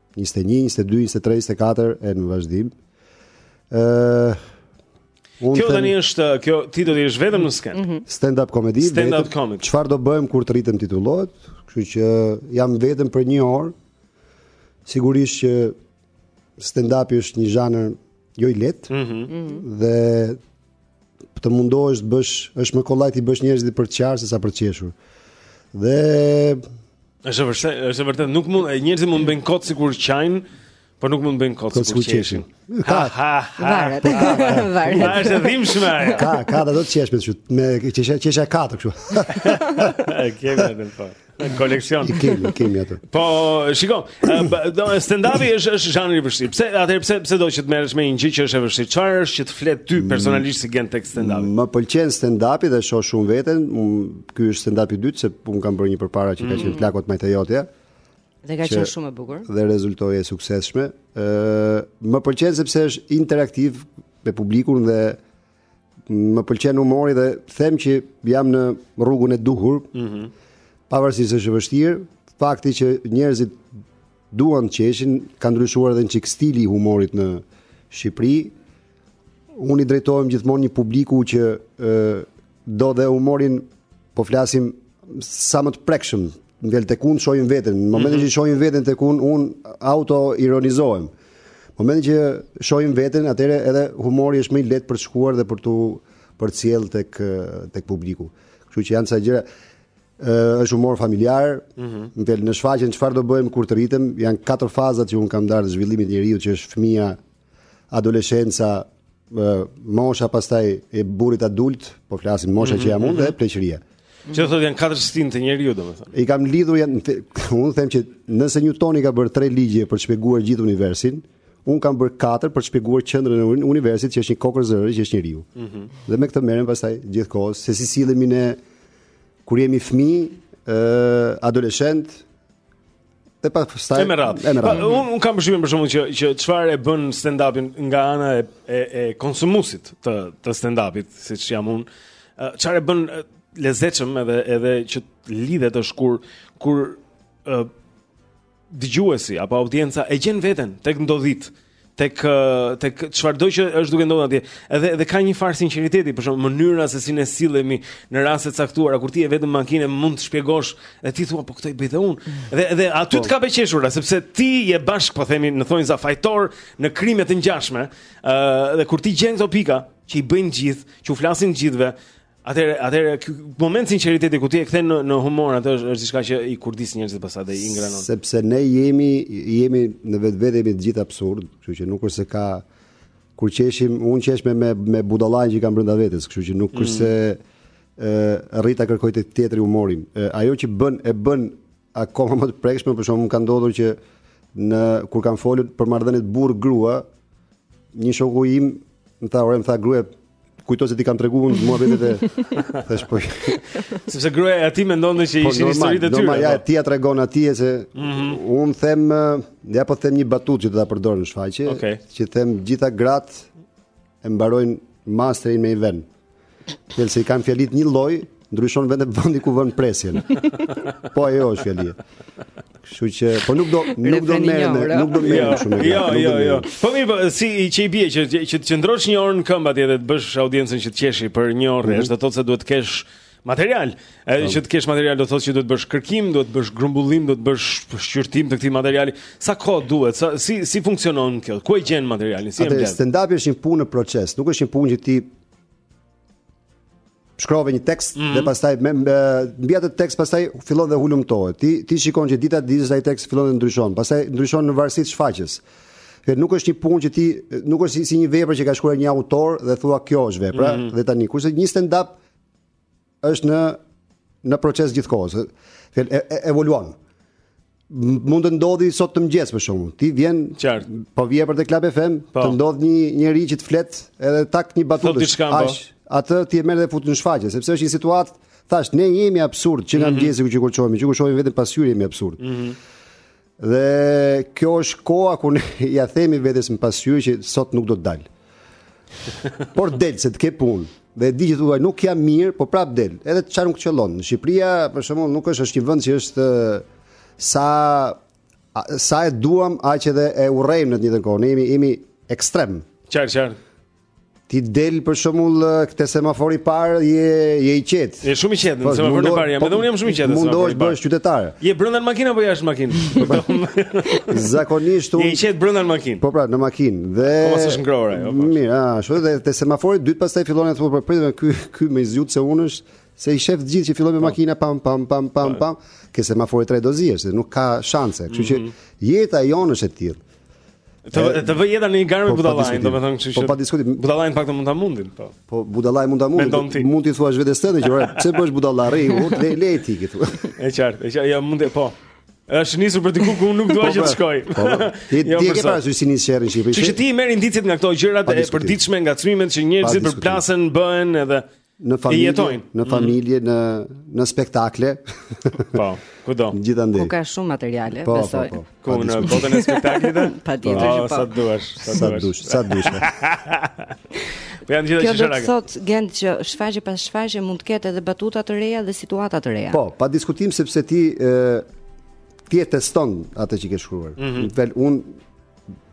21, 22, 23, 24 e në vazhdim. Ë uh, Kjo tani është, kjo ti do të jesh vetëm në skenë. Mm -hmm. Stand up comedy. Stand up comedy. Çfarë do bëhem kur të rritem titullohet? Kështu që jam vetëm për një orë. Sigurisht që stand up-i është një zhanër jo i lehtë. Mm -hmm. Dhe të mundohesh të bësh, është më kollaj t'i bësh njerëzit për të qarë sesa për të qeshur. Dhe është vërtet, është vërtet, nuk mund njerëzit mund të bëjnë kot sikur qajnë, por nuk mund të bëjnë kot sikur qeshin. Ka, ha, ha, varet. Varet. Ka është dhimbshme ajo. Ka, ka dhe do të qesh me të qesha, qesha katër kështu. E kemi edhe po. koleksion. I kemi, kemi atë. Po, shiko, do stand-upi është është zhanër i vështirë. Pse atëherë pse pse do që të merresh me një gjë që është e vështirë? Çfarë është që të flet ty mm. personalisht si Gent tek stand-upi? Më pëlqen stand-upi dhe shoh shumë veten. Ky është stand-upi i dytë se un kam bërë një përpara që ka mm. qenë plako ma e jotja. Dhe ka qenë shumë e bukur. Dhe rezultoi e suksesshme. Ë, më pëlqen sepse është interaktiv me publikun dhe Më pëlqen humori dhe them që jam në rrugën e duhur. Mhm. Mm Pavarësisht se është e vështirë, fakti që njerëzit duan të qeshin, ka ndryshuar edhe një çik stili i humorit në Shqipëri. Unë i drejtohem gjithmonë një publiku që ë do dhe humorin po flasim sa më të prekshëm, ngel tek unë shohim veten. Në momentin që shohim veten tek unë, unë autoironizohem. Momentin që shohim veten, atëherë edhe humori është më i lehtë për të shkuar dhe për t'u përcjell tek tek publiku. Kështu që janë ca gjëra ë është humor familjar. Mm -hmm. Në në shfaqjen çfarë do bëhem kur të rritem, janë katër fazat që un kam ndarë në zhvillimin e njeriut që është fëmija, adoleshenca, mosha pastaj e burrit adult, po flasim mosha mm -hmm. që jam unë dhe mhm. pleqëria. Që thua janë katër stinë të njeriut domethënë. I kam lidhur janë unë them që nëse Newtoni ka bërë tre ligje për të shpjeguar gjithë universin, un kam bërë katër për të shpjeguar qendrën e universit që është një kokrrizë rëre që është njeriu. Ëh. Mm -hmm. Dhe me këtë merrem pastaj gjithkohës se si sillemi ne kur jemi fëmijë, ë adoleshent, E pastaj me radhë. Un un kam përshtypjen për shkakun që që çfarë e bën stand upin nga ana e e, e konsumuesit të të stand upit, siç jam un. Çfarë e bën lezetshëm edhe edhe që lidhet është kur kur dëgjuesi apo audienca e gjen veten tek ndodhitë tek tek çfarëdo që është duke ndodhur atje. Edhe edhe ka një farë sinqeriteti, për shembull mënyra se si ne sillemi në raste të caktuara kur ti je vetëm në makinë mund të shpjegosh dhe ti thua po këto i bëj dhe unë. Mm. Dhe dhe aty po. të kap e qeshura sepse ti je bashkë po themi në thonjza fajtor në krime të ngjashme, ë uh, dhe kur t'i gjen këto pika që i bëjnë të gjithë, që u flasin të gjithëve, Atëre, atëre ky moment sinqeriteti ku ti e kthen në në humor atë është është diçka që i kurdis njerëzit pastaj dhe i ingranon. Sepse ne jemi jemi në vetvete jemi të gjithë absurd, kështu që nuk është se ka kur qeshim, unë qesh me me, me budallain që kam brenda vetes, kështu që nuk është mm. se ë rri ta kërkoj te tjetri humorin. E, ajo që bën e bën Akoma më të prekshme për shembull ka ndodhur që në kur kam folur për marrëdhëniet burrë grua, një shoku im më tha, "Ore, më tha gruaja, kujtoi se t'i kam treguar unë mua vetë thashë po sepse gruaja e atij mendon se po, ishin historitë e tyre. Po ja po. ti ia tregon atij se mm -hmm. un them ja po të them një batutë që do ta përdor në shfaqje, okay. që them gjitha gratë E mbarojnë masterin në një vend. Dhe se i kanë fjalitë njëlloj, ndryshon vetëm vendi ku vën presjen. Po ajo është fjalia. Kështu që po nuk do nuk do merren nuk do merren shumë. Jo, jo, jo, jo. Po mirë, po, siç i bie që që të qëndrosh një orë në këmbë atje dhe të bësh audiencën që të qeshi për një orë, mhm. është do të thotë se duhet të kesh Material. Edhe që të kesh material do të thotë që duhet të bësh kërkim, duhet të bësh grumbullim, duhet të bësh shqyrtim të këtij materiali. Sa kohë duhet? Sa si si funksionon kjo? Ku e gjen materialin? Si e mbledh? Stand-upi është një punë në proces, nuk është një punë që ti shkrove një tekst mm -hmm. dhe pastaj me mbi atë tekst pastaj fillon dhe hulumtohet. Ti ti shikon që dita ditës ai tekst fillon të ndryshon, pastaj ndryshon në varësi të shfaqjes. Dhe nuk është një punë që ti nuk është si, si një vepër që ka shkruar një autor dhe thua kjo është vepra mm -hmm. dhe tani kurse një stand-up është në në proces gjithë kohës, e, e, evoluon. Mund të ndodhi sot në mëngjes për shembull. Ti vjen Qart. po vije për te Club FM, po. të ndodh një njeri që të flet edhe ta jep një batutë. diçka, po. Aq, atë ti e merr dhe e fut në shfaqje, sepse është një situatë, thashë, ne jemi absurd që nga mm -hmm. mëngjesi, kur, që kur çohemi, që kur shohim veten në pasqyrë jemi absurd. Mm -hmm. Dhe kjo është koha kur ne ia themi vetes në pasqyrë që sot nuk do të dal. Por del se ti ke punë. Dhe e di që thua nuk jam mirë, po prap del. Edhe çfarë nuk të qëllon. Shqipëria për shembull nuk është është një vend që është sa sa e duam, aq edhe e urrejmë në të njëjtën kohë. Ne jemi jemi ekstrem. Qartë, qartë. Ti del për shembull te semafori i parë je je i qetë. Je shumë i qetë, po, semaforin e parë jam, po, edhe unë jam shumë i qetë. Mundohesh të bëhesh qytetar. Je brenda në makinë apo jashtë makinës? Zakonisht unë jam i qetë brenda në makinë. Po pra, në makinë. Dhe Po mos është ngrohur ajo. Po. Mirë, a, shoh edhe te semafori i dytë pastaj fillon të thotë po prit mo ky ky më i zgjut se unë është se i shef të gjithë që fillojnë me po. makina pam pam pam pam pam, ke semafori i tretë dozi është, nuk ka shanse. Kështu që mhm. jeta jonë është e tillë. Të vë, të vë jeta në një garë me po, budallain, domethënë kështu po, që. Po pa diskutim. Budallain s'mund ta mundim, po. Po budallain s'mund ta mundim. Mund t'i thuash vetes tënde që ore, pse bësh budallarë, lëre lëre ti këtu. E qartë, e qartë, jo mund të po. Është nisur për diku ku unë nuk dua po, që të po. shkoj. Po, po. Ti ti e ke parasysh si nis sherri në Shqipëri. Që ti i merr indicet nga këto gjërat e përditshme, nga çmimet që njerëzit përplasen, bëhen edhe në familje, në mm. familje, mm. në në spektakle. Po, kudo. Gjithandej. Ku ka shumë materiale, po, po besoj. Po, po. Ku në botën e spektaklit? Patjetër që po. Sa duash, sa duash, sa duash. Po janë gjithë çështje. Kjo do të thotë, Gent, që shfaqje pas shfaqje mund të ketë edhe batuta të reja dhe situata të reja. Po, pa diskutim sepse ti ë ti e teston atë që ke shkruar. Mm -hmm. Veç unë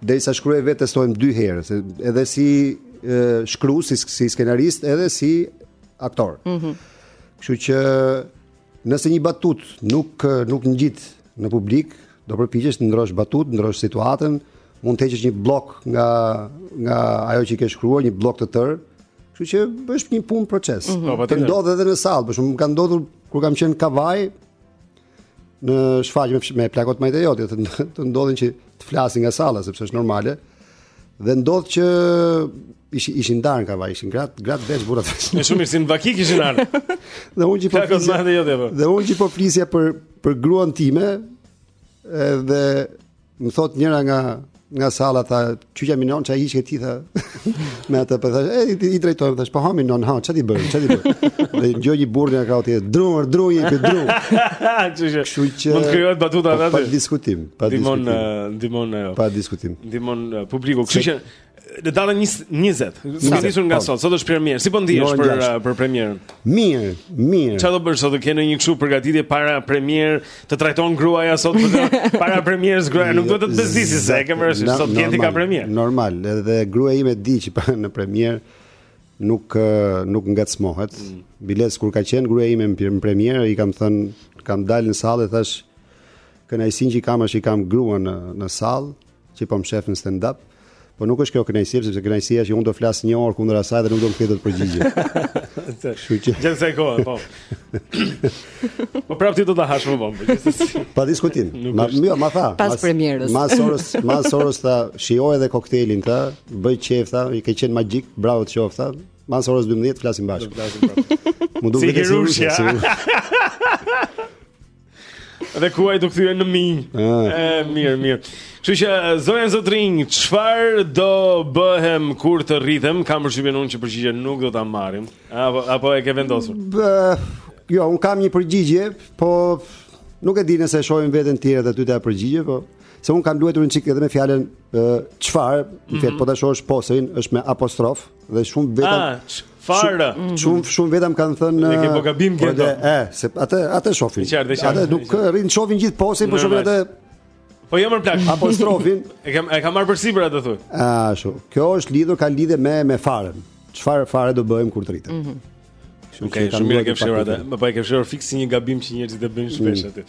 Derisa shkruaj vetë testohem dy herë, se edhe si shkru, si, si skenarist, edhe si aktor. Mm -hmm. Kështu që nëse një batutë nuk nuk ngjit në publik, do përpiqesh të ndërrosh batutën, ndërrosh situatën, mund të heqësh një bllok nga nga ajo që ke shkruar, një bllok të tërë. Kështu që është një punë proces. Mm -hmm. Të ndodh edhe në sallë, psh më ka ndodhur kur kam qenë në Kavajë, në shfaqje me, me Plako, t'martë e jotja, të, të ndodh që të flasin nga salla sepse është normale. Dhe ndodh që ishin ishin ndarë në Kavajë, ishin gratë, gratë veç burrat. Është shumë mirë si në vaki kishin ardhur. dhe unë që po flisja. Po. Dhe unë që po flisja për për gruan time, edhe Më thotë njëra nga nga salla tha, "Çuja mi non, çaj hiqe ti tha." me atë po thash, "E i, i drejtojmë thash, po hamin non, ha, ça t'i bëj, ça t'i bëj." Dhe dëgjoj burrin nga kauti, "Dru mër, dru, jepi dru." Kështu që mund të krijohet batuta aty. Pa diskutim, pa diskutim. Ndihmon, ndihmon ajo. Pa diskutim. Ndihmon publiku, kështu që Në datën 20, si më nisur nga po. sot, sot është premier. Si po ndihesh për uh, për premierën? Mirë, mirë. Çfarë do bësh sot? Do ke ndonjë kështu përgatitje para premier, të trajton gruaja sot për të para premierës gruaja, nuk duhet të të bezdisë se e ke burri sot Genti ka premier. Normal, edhe gruaja ime di që para premierës nuk uh, nuk ngacmohet. Mm. Biles kur ka qenë gruaja ime në premier, i kam thënë, kam dalë në sallë, thash, kënaqësinë që kam është i kam gruan në në sallë. Që po më shef në stand up. Po nuk është kjo kënaqësi, sepse kënaqësia është që unë do flas një orë kundër asaj dhe nuk do të kthehet përgjigje. Kështu që gjen sa kohë, po. Po prapë ti do ta hash më vonë, Pa diskutim. Ma jo, ma tha. Pas premierës. Mas orës, mas orës tha, shijoj edhe koktelin tha, bëj qejf tha, i ke qenë magjik, bravo të qoftë tha. Mas orës 12 flasim bashkë. Flasim prapë. Mu duhet të thësh. Dhe kuajt do kthehen në minj ah. e, Mirë, mirë Kështu që zonja e zotërinj, Çfarë do bëhem kur të rritem Kam përshtypjen unë që përgjigje nuk do ta marrim Apo, apo e ke vendosur Bë, Jo, unë kam një përgjigje Po nuk e di nëse e shohin veten të tjerët aty te përgjigje Po Se unë kam luetur një çikë edhe me fjalën Çfarë mm -hmm. Po ta shohësh posterin është me apostrof Dhe shumë veta ah, Farë. Shumë shumë veta më kanë thënë ne ke gabim këtu. E, se atë atë shohin. Atë nuk rrin shohin gjithë posterin po shohin atë. Po jo more jo, o plak. Apostrofin. E kam e kam marrë përsipër atë thuaj. Ashtu. Kjo është lidhur ka lidhje me me farën. Çfarë fare do bëhem kur të rritem? Mhm. Shumë okay, shumë mirë ke fshirë atë. Më po e ke fshirë fiks një gabim që njerëzit e bëjnë mm. shpesh atë.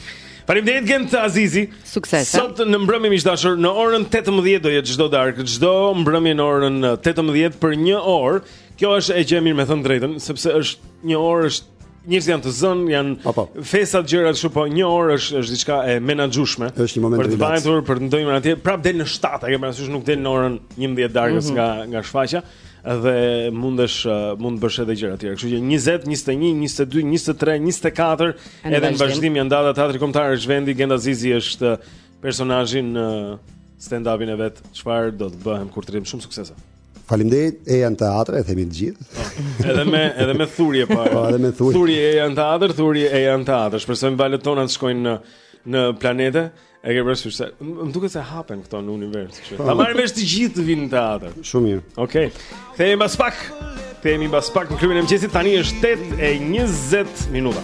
Faleminderit Gent Hazizi. Sukses. Sot në mbrëmje miq të dashur, në orën 18 do jetë çdo darkë, çdo mbrëmje në orën 18 për 1 orë. Kjo është një gjë e mirë me thënë të drejtën, sepse është një orë është njerëzit janë të zënë, janë po, po. festat gjëra kështu, po një orë është është diçka e menaxhueshme. Është një moment për të vajtur, për të ndenjur atje, prap del në 7, e ke parasysh nuk del në orën 11 të darkës mm -hmm. nga nga shfaqja dhe mundesh mund të bësh edhe gjëra tjera. Kështu që 20, 21, 22, 23, 24 edhe në vazhdim janë datat teatri kombëtar është vendi Gent Hazizi është personazhi në stand-upin e vet. Çfarë do të bëhem kur të rritem shumë suksese? Faleminderit, ejani në teatër, e themi të gjithë. Po, edhe me edhe me thirrje po. Po, edhe me thirrje. Thirrje ejani në teatër, thirrje ejani në teatër. Shpresojmë valët tona të shkojnë në në planete. E ke parasysh se më duket se hapen këto në univers, kështu. Po. Ta marrin vesh të gjithë të vinë në teatër. Shumë mirë. Okej. Okay. Kthehemi mbas pak. Kthehemi mbas pak në klubin e mëngjesit. Tani është 8:20 minuta.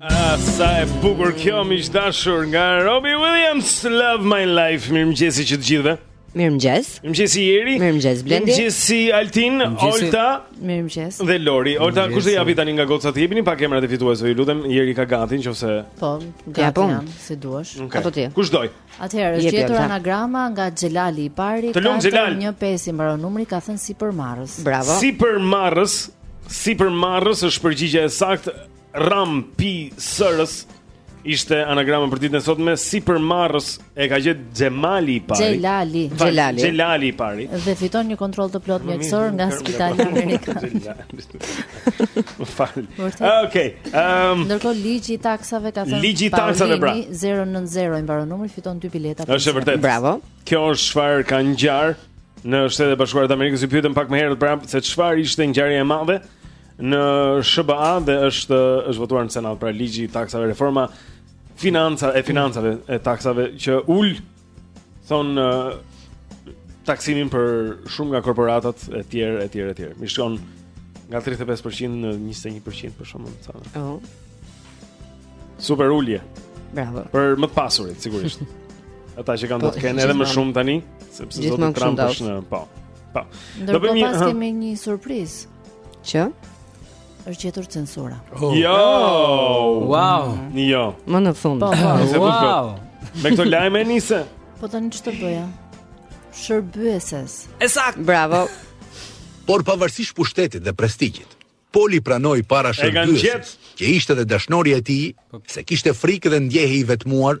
Ah, sa e bukur kjo miq dashur nga Robbie Williams, Love My Life, mirë mëgjesi që të gjithëve. Mirë mëgjes Mirë mëgjesi Jeri Mirë mëgjes Blendi Mirë mëgjesi Altin Olta Mirë mëgjes Dhe Lori Olta, kush do ta japi tani nga gotë sa të jepini Pak emrat e fituesve ju lutem Jeri ka gati nëqoftëse Po, gati jam Si duash okay. Apo ti Kush të dojë Atëherë, është gjetur anagrama nga Xhelali i pari Të lumtë Xhelali Një pesë i mbaron numri ka thënë sipërmarrës Bravo Sipërmarrës Sipërmarrës është përgjigja e saktë Ram pi sërës ishte anagrama për ditën e sotme sipërmarrës e ka gjet Xhemali i pari. Xhelali, Xhelali. Xhelali i pari. Dhe fiton një kontroll të plotë mjekësor nga Spitali Amerikan. Më fal. Okej. Ehm. Ndërkohë ligji i taksave ka thënë Ligji i taksave pra. 090 i mbaron numri fiton dy bileta. Është vërtet. Bravo. Kjo është çfarë ka ngjar në Shtetet e Bashkuara të Amerikës. Ju pyetëm pak më herët pra se çfarë ishte ngjarja e madhe. Në SHBA dhe është është votuar në Senat pra ligji i taksave reforma financa e financave e taksave që ul thon taksimin për shumë nga korporatat e tjera e tjera e tjera. Mi shkon nga 35% në 21% për shkakun e tij. Ëh. Super ulje. Bravo. Për më të pasurit sigurisht. Ata që kanë do po, të kenë edhe më shumë tani, sepse zoti Trump është në, po. Po. Do bëjmë një kemi një surprizë. Që është gjetur censura. Oh. Jo! Wow! Jo. Më në fund. Po, po. Wow! Me këto lajme e nise. Po tani ç'të bëja? Shërbyeses. E saktë. Bravo. Por pavarësisht pushtetit dhe prestigjit, Poli pranoi para shërbyeses, që ishte dhe dashnorja e tij, po. se kishte frikë dhe ndjehej i vetmuar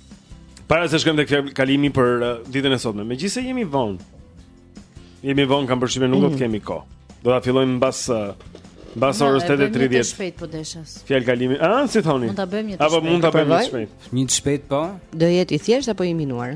Para se shkojmë tek fjalëkalimi për uh, ditën e sotme. Megjithëse jemi vonë. Jemi vonë, kam përshtypjen nuk do të mhm. kemi kohë. Do ta fillojmë mbas uh, mbas orës 8:30. Shpejt po deshas. Fjalëkalimi. Ah, si thoni? Mund ta bëjmë një të shpejtë. Apo mund ta bëjmë një të shpejtë. Një të shpejtë po. Do jetë i thjeshtë apo i minuar?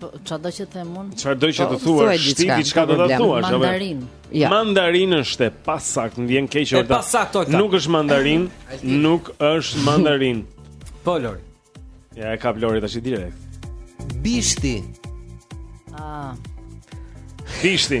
Po, çfarë do që të them unë? Çfarë do që të po, thuash? Ti diçka do ta thuash, apo? Mandarin. Ja. Mandarin është e pasaktë, më vjen keq Olta. E pasaktë Olta. Nuk është mandarin, nuk është mandarin. Po Lori. Ja e kap Lori tash direkt. Bishti. Ah. Bishti.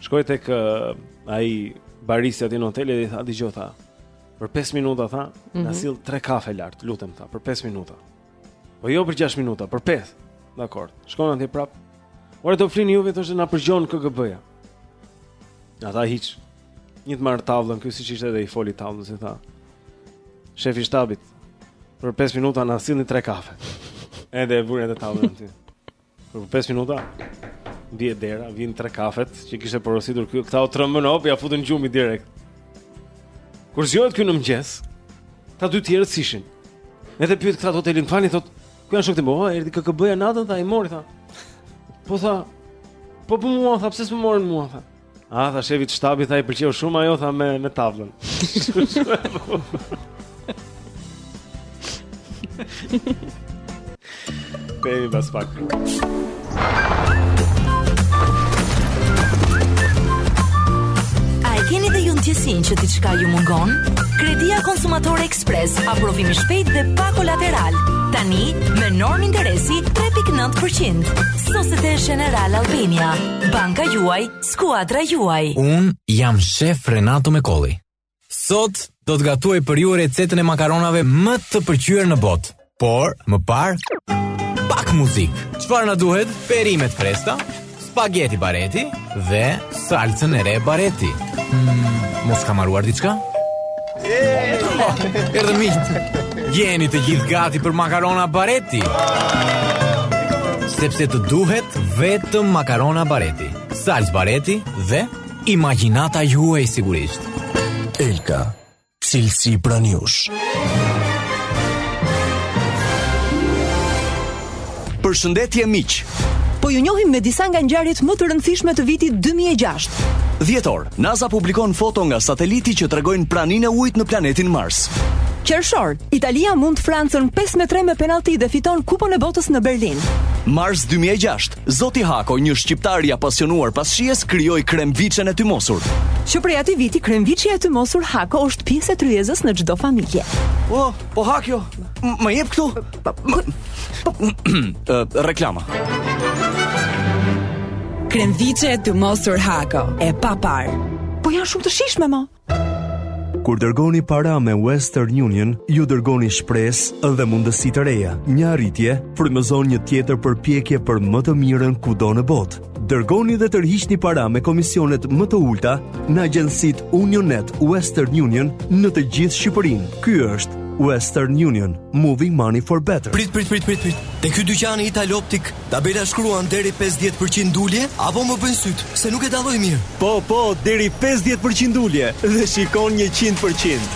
Shkoi tek uh, ai barista i hotelit dhe i tha dëgjo tha. Për 5 minuta tha, mm -hmm. na mhm. sill 3 kafe lart, lutem tha, për 5 minuta. Po jo për 6 minuta, për 5. Dakor. Shkon atje prap. Ore do flini ju vetëm se na përgjon KGB-ja. Ata hiç. Një të marrë tavlën, ky siç ishte edhe i foli tavlës e tha. Shefi i shtabit. Për 5 minuta na sillni 3 kafe. Edhe e vuri atë tavlën aty. Për 5 minuta bie dera, vin tre kafet që kishte porositur këtu, këta u trembën op, ja futën gjumit direkt. Kur zgjohet ky në mëngjes, këta dy të tjerët s'ishin. Edhe pyet këta të hotelit tani thotë, ku janë shokët e mi? Erdhi KGB-ja natën tha i mori tha. Po tha, po po mua tha, pse s'më morën mua tha. A, tha shefit të shtabit, tha i pëlqeu shumë ajo, tha me, me tavlën. Kthehemi pas pak. A e keni dhe ju ndjesinë që diçka ju mungon? Kredia Konsumatore Express, aprovim i shpejtë dhe pa kolateral. Tani, me normë interesi 3.9%. Societe Generale Albania. Banka juaj, skuadra juaj. Unë jam shef Renato Mekolli. Sot do të gatuaj për ju recetën e makaronave më të pëlqyer në botë. Por, më parë, pak muzikë. Çfarë na duhet? Perime të freskëta, spaghetti bareti dhe salcën e re bareti. Mm, mos kam harruar diçka? Erdhëm Jeni të gjithë gati për makarona bareti Sepse të duhet vetëm makarona bareti Salcë bareti dhe imagjinata juaj sigurisht Elka Cilësi pranë jush Përshëndetje miq Po ju njohim me disa nga ngjarjet më të rëndësishme të vitit 2006 Dhjetor NASA publikon foto nga sateliti që tregojnë praninë e ujit në planetin Mars. Qershor, Italia mund Francën 5 me 3 me penalti dhe fiton Kupën e Botës në Berlin. Mars 2006, Zoti Hako, një shqiptar i apasionuar pas shijes, krijoi kremviçen e tymosur. Që prej atij viti kremviçja e tymosur Hako është pjesë e tryezës në çdo familje. Oh, po hak jo, më jep këtu. Reklama. Kremviçe e tymosur hako e paparë. Po janë shumë të shijshme mo. Kur dërgoni para me Western Union, ju dërgoni shpresë dhe mundësi të reja. Një arritje frymëzon një tjetër përpjekje për më të mirën kudo në botë. Dërgoni dhe tërhiqni para me komisionet më të ulëta në agjencitë Unionnet Western Union në të gjithë Shqipërinë. Ky është Western Union, moving money for better. Prit, prit, prit, prit, prit. Te ky dyqani Italoptik, tabela shkruan deri 50% ulje apo më bëjnë sytë, se nuk e dalloj mirë. Po, po, deri 50% ulje dhe shikon 100%.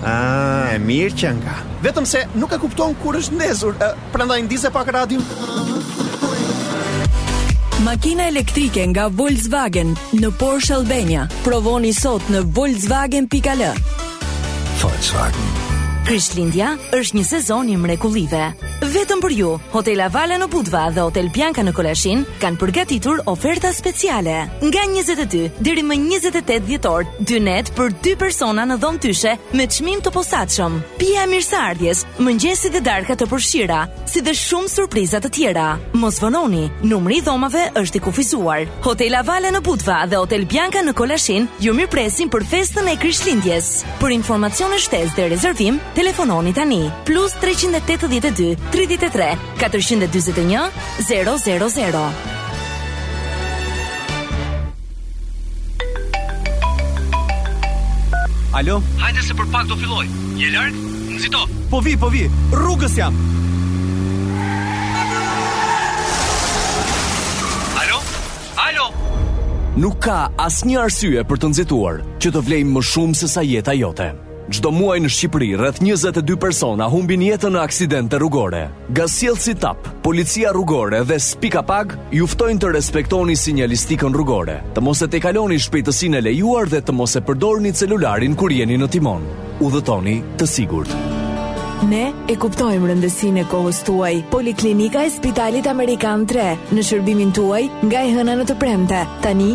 Ah, e mirë qenka. Vetëm se nuk e kupton kur është ndezur, prandaj ndize pak radion. Makina elektrike nga Volkswagen në Porsche Albania. Provoni sot në volkswagen.al. Volkswagen. Krishtlindja është një sezon i mrekullive. Vetëm për ju, Hotel Avala në Budva dhe Hotel Bianca në Kolashin kanë përgatitur oferta speciale. Nga 22 deri më 28 dhjetor, dy net për dy persona në dhomë tyshe me çmim të posaçëm. Pija e mirëseardhjes, mëngjesi dhe darka të përfshira, si dhe shumë surpriza të tjera. Mos vononi, numri i dhomave është i kufizuar. Hotel Avala në Budva dhe Hotel Bianca në Kolashin ju mirëpresin për festën e Krishtlindjes. Për informacione shtesë dhe rezervim, telefononi tani. Plus 382 33 441 000 Alo? Hajde se për pak do fillojë. Je larg? Nxito. Po vi, po vi. Rrugës jam. Alo? Alo? Nuk ka asnjë arsye për të nxituar që të vlejë më shumë se sa jeta jote. Çdo muaj në Shqipëri rreth 22 persona humbin jetën në aksidente rrugore. Gazsjellësi TAP, Policia Rrugore dhe Spiecapag ju ftojnë të respektoni sinjalistikën rrugore, të mos e tejkaloni shpejtësinë e lejuar dhe të mos e përdorni celularin kur jeni në timon. Udhëtoni të sigurt. Ne e kuptojmë rëndësinë e kohës tuaj. Poliklinika e Spitalit Amerikan 3 në shërbimin tuaj nga e hëna në të premte. Tani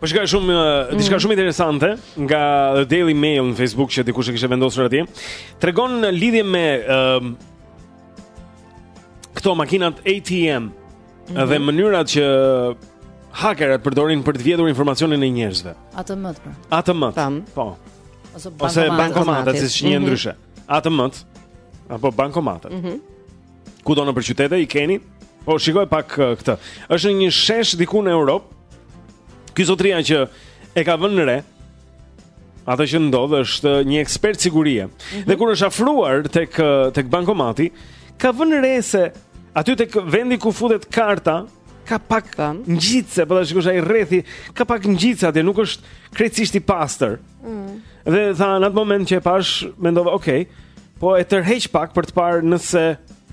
Po shikoj shumë uh, mm. diçka shumë interesante nga The Daily Mail në Facebook që dikush e kishte vendosur atje. Tregon në lidhje me uh, këto makinat ATM mm -hmm. dhe mënyrat që hakerat përdorin për të vjedhur informacionin e njerëzve. ATM pra. ATM. Po. Ose bankomatet, Ose bankomatet, siç njihen mhm. ndryshe. ATM apo bankomatet. Mhm. Mm Kudo nëpër qytete, i keni? Po, shikoje pak uh, këtë. Është në një shesh diku në Europë, Ky zotria që e ka vënë re atë që ndodh është një ekspert sigurie. Mm -hmm. Dhe kur është afruar tek tek bankomati, ka vënë re se aty tek vendi ku futet karta ka pak ngjitëse, po ta shikosh ai rrethi, ka pak ngjitëse atje, nuk është krejtësisht i pastër. Mm. Dhe tha në atë moment që e pashë, mendova, ok, po e tërheq pak për të parë nëse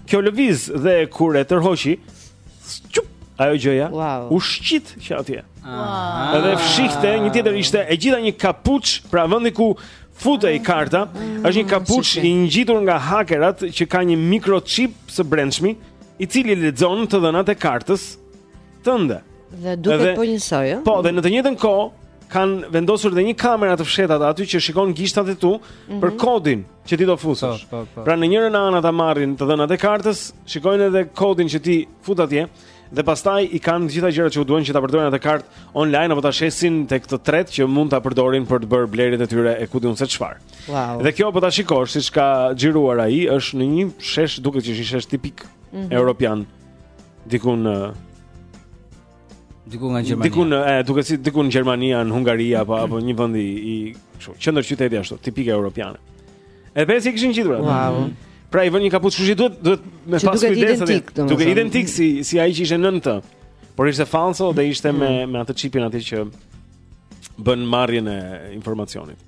kjo lëviz dhe kur e tërhoqi, çup, ajo gjëja, wow. u shqit që atje. Wow. Edhe fshihte, një tjetër ishte e gjitha një kapuç pra vendi ku futej mm. karta, mm. është një kapuç i ngjitur nga hakerat që ka një mikroçip së brendshmi, i cili lexon të dhënat e kartës tënde. Dhe duket po njësoj, ëh. Po, dhe në të njëjtën kohë kanë vendosur dhe një kamerë të fshehtë aty që shikon gishtat e tu mm -hmm. për kodin që ti do fusësh. Po, po, po. Pra në njërën anë ata marrin të dhënat e kartës, shikojnë edhe kodin që ti fut atje dhe pastaj i kanë të gjitha gjërat që u duan që ta përdorin atë kartë online apo ta shesin tek të tretë që mund ta përdorin për të bërë blerjet e tyre e ku di unë se çfarë. Wow. Dhe kjo po ta shikosh siç ka xhiruar ai, është në një shesh duket që është një shesh tipik mm -hmm. europian. diku në diku nga Gjermania. Diku në, e, duket si diku në Gjermani, në Hungari apo apo një vend i i kështu, qendër qyteti ashtu, tipike europiane. Edhe pse i kishin gjetur atë. Wow. Pra i vënë një kapuç ku shi duhet, duhet me pas kujdes atë. Dukej identik si si ai që ishte nën të. Por ishte falso dhe ishte me mm. me atë çipin atë që bën marrjen e informacionit.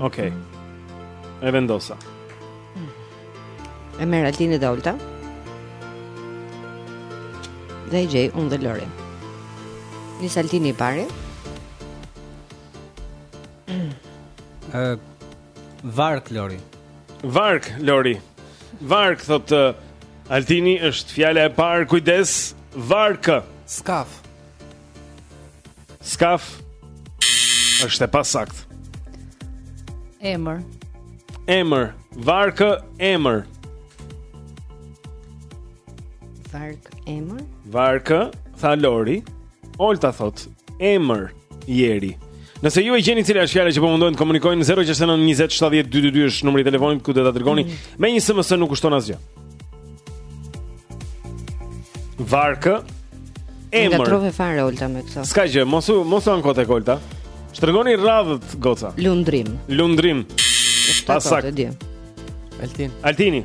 Okej. Okay. E vendosa. E merr Altini dhe Olta. Dhe i gjej unë dhe Lori. Nis Altini i pari. Ë Varkë Lori. Varkë Lori. Varkë thotë uh, Altini është fjala e parë, kujdes. Varkë. Skaf. Skaf është e pasaktë. Emër. Emër, varkë emër. Varkë emër? Varkë, tha Lori. Olta thotë, emër Jeri. Nëse ju e gjeni cila është fjala që po mundohen të komunikojnë 069 20 70 222 është numri i telefonit ku do ta dërgoni mm. me një SMS nuk kushton asgjë. Varkë. Emër. Na shkatërrove fare Olta me këto. S'ka gjë, mos u mos u anko tek Olta. Shtrëngoni radhët goca. Lundrim. Lundrim. Pasaktë. Altin. Altini.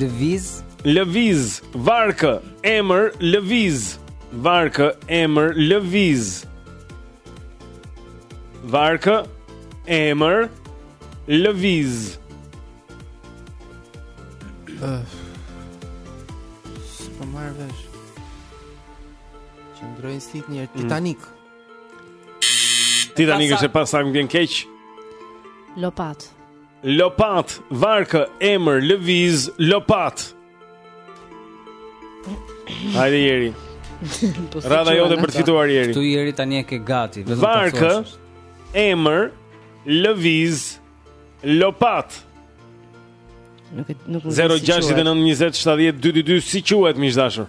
Lëviz. Lëviz. Varkë. Emër. Lëviz. Varkë. Emër. Lëviz. Varkë Emër Lëviz uh, S'e po marr vesh Që ndrojnë si të njerë mm. Titanic mm. Titanic është e pasaktë më vjen keq Lopatë Lopatë Varkë Emër Lëviz Lopatë Hajde Jeri. Po Radha jote për të fituar Jeri. Ti Jeri tani e ke gati, vetëm ta thuash. Varkë. Emër Lëviz Lopatë. Nuk nuk 069 20 70 222 si quhet miq të dashur.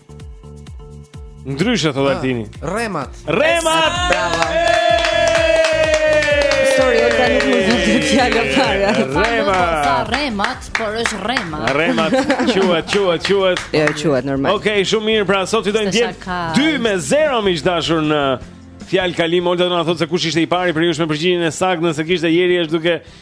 Ndryshe thot ah, Altini. Rremat. Rremat. Bravo. Sorry, e ka nuk mund të fjalë fare. Rremat. S'ka rremat, por është rremat. Rremat. Quhet, quhet, quhet. Jo, quhet normal. Okej, shumë mirë. Pra sot fitojnë djemtë 2 me 0 miq të dashur në fjalëkalim. Olta do na thotë se kush ishte i pari prej jush me përgjigjen e saktë, nëse kishte Jerry është duke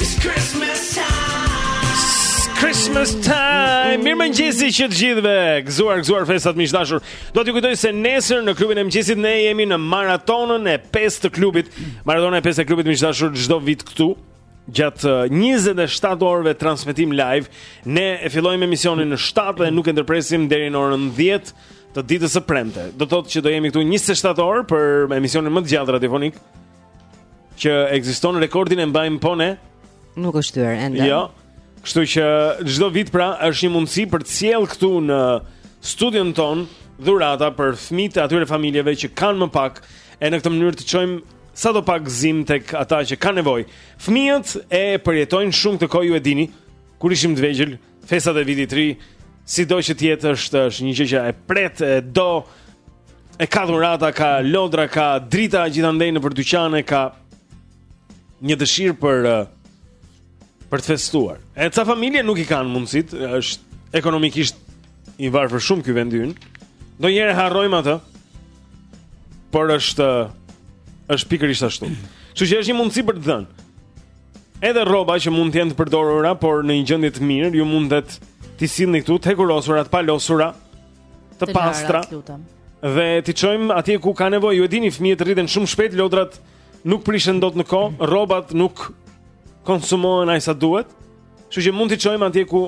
It's Christmas time. Christmas time. Mirëmëngjesi që të gjithëve. Gëzuar, gëzuar festat miq të dashur. Do t'ju kujtoj se nesër në klubin e mëngjesit ne jemi në maratonën e 5 të klubit. Maratona e 5 e klubit miq të dashur çdo vit këtu gjatë 27 uh, orëve transmetim live. Ne e fillojmë emisionin në 7 dhe nuk e ndërpresim deri në orën 10 të ditës së premte. Do të thotë që do jemi këtu 27 orë për emisionin më të gjatë radiofonik që ekziston rekordin e mbajmë po ne. Nuk është thyer ende. Jo. Kështu që çdo vit pra është një mundësi për të sjellë këtu në studion tonë dhurata për fëmijët e atyre familjeve që kanë më pak e në këtë mënyrë të çojmë sado pak gëzim tek ata që kanë nevojë. Fëmijët e përjetojnë shumë këtë kohë ju e dini kur ishim të vegjël. Festat e vitit të ri, sido që të jetë është, është një gjë që e pret, e do, e ka dhurata, ka lodra, ka drita gjithandej nëpër dyqane, ka një dëshirë për, për të festuar. E ca familje nuk i kanë mundësitë, është ekonomikisht i varfër shumë ky vendi ynë, ndonjëherë e harrojmë atë, por është, është pikërisht ashtu. Kështu që është një mundësi për të dhënë. Edhe rroba që mund të jenë të përdorura, por në një gjendje të mirë, ju mund t'i sillni këtu të hekurosura, të palosura, të, të pastra. Dhe t'i çojmë atje ku ka nevojë. Ju e dini fëmijët rriten shumë shpejt, lodrat nuk prishen dot në kohë, rrobat nuk konsumohen aq sa duhet. Kështu që mund t'i çojmë atje ku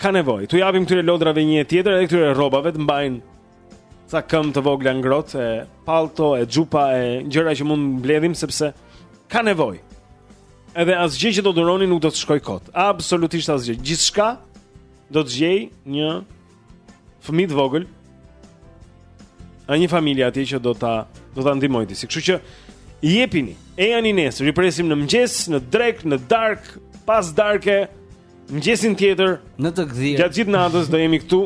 ka nevojë. T'u japim këtyre lodrave një jetë tjetër edhe këtyre rrobave të mbajnë ca këmbë të vogla ngrohtë e pallto e xhupa e gjëra që mund të mbledhim sepse ka nevojë. Edhe asgjë që do dhuroni nuk do të shkojë kot. Absolutisht asgjë. Gjithçka do të gjejë një fëmijë të vogël. A një familje atje që do ta do ta ndihmojë disi. Kështu që i jepini. Ejani nesër, i presim në mëngjes, në drekë, në darkë, pas darke, mëngjesin tjetër, në të gdhirë. Gjatë gjithë natës do jemi këtu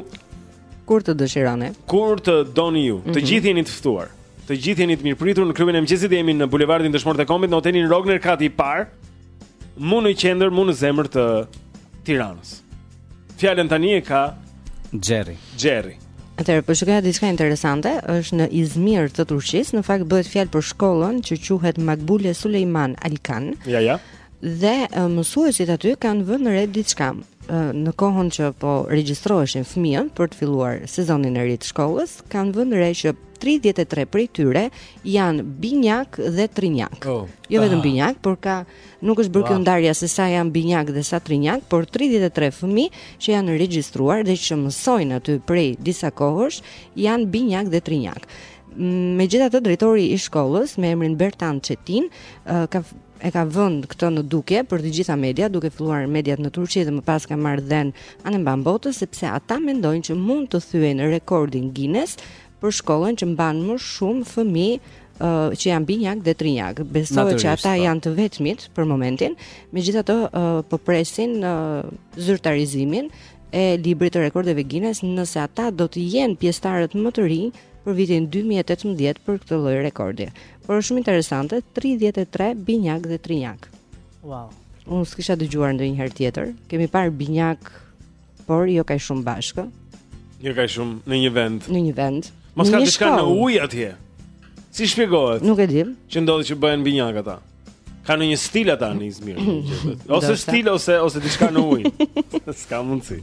Kur të dëshironi. Kur të doni ju. Mhm. Të gjithë jeni të ftuar. Të gjithë jeni të mirëpritur në klubin e mëngjesit jemi në bulevardin Dëshmorët e Kombit në hotelin Rogner kati i parë. Mu në qendër, mu në zemër të Tiranës. Fjalën tani e ka Jerry. Jerry. Atëherë po shikoj diçka interesante, është në Izmir të Turqisë, në fakt bëhet fjalë për shkollën që quhet Makbule Sulejman Alkan. Ja, ja. Dhe mësuesit aty kanë vënë re diçka. Në kohën që po regjistroheshin fëmijët për të filluar sezonin e ri të shkollës, kanë vënë re që 33 prej tyre janë binjak dhe trinjak. Oh, jo vetëm ah. binjak, por ka nuk është bërë kjo ndarja se sa janë binjak dhe sa trinjak, por 33 fëmijë që janë regjistruar dhe që mësojnë aty prej disa kohësh janë binjak dhe trinjak. Megjithatë drejtori i shkollës me emrin Bertan Çetin ka e ka vënë këtë në dukje për të gjitha media, duke filluar mediat në Turqi dhe më pas ka marrë dhenë anembanë botës sepse ata mendojnë që mund të thyejnë rekordin Guinness për shkollën që mban më shumë fëmijë uh, që janë binjak dhe trinjak. Besohet që ata po. janë të vetmit për momentin, megjithatë uh, po presin uh, zyrtarizimin e librit të rekordeve Guinness nëse ata do të jenë pjesëtarët më të rinj për vitin 2018 për këtë lloj rekordi. Por është shumë interesante, 33 binjak dhe trinjak. Wow. Unë s'kisha dëgjuar ndonjëherë tjetër. Kemi parë binjak, por jo kaq shumë bashkë. Jo kaq shumë në një vend. Në një vend. Mos ka diçka në ujë atje. Si shpjegohet? Nuk e di. Që ndodhi që bëhen binjak ata. Kanë një stil ata në Izmir. ose stil ose ose diçka në ujë. S'ka mundsi.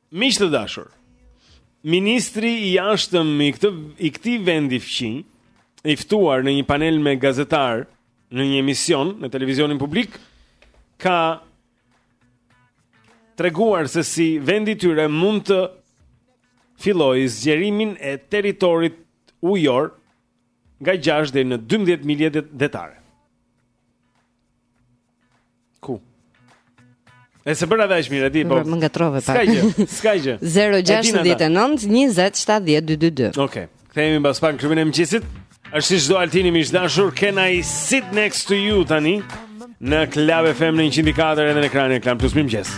Miq të dashur, ministri i jashtëm i këtë i këtij vendi fqinj, i ftuar në një panel me gazetarë në një emision në televizionin publik, ka treguar se si vendi i tyre mund të fillojë zgjerimin e territorit ujor nga 6 deri në 12 milje detare. Ku? E s'e bëra dhe aq mirë, e di, po. Më ngatrove pak. S'ka gjë, s'ka gjë. 069 20 70 222. Okej. Kthehemi mbas pak te klubi i e mëngjesit. Është Sia dhe Zhu, Altini miq të dashur, can I sit next to you tani? Në Club FM në 100.4 edhe në ekranin e Klan Plus. Mëngjes.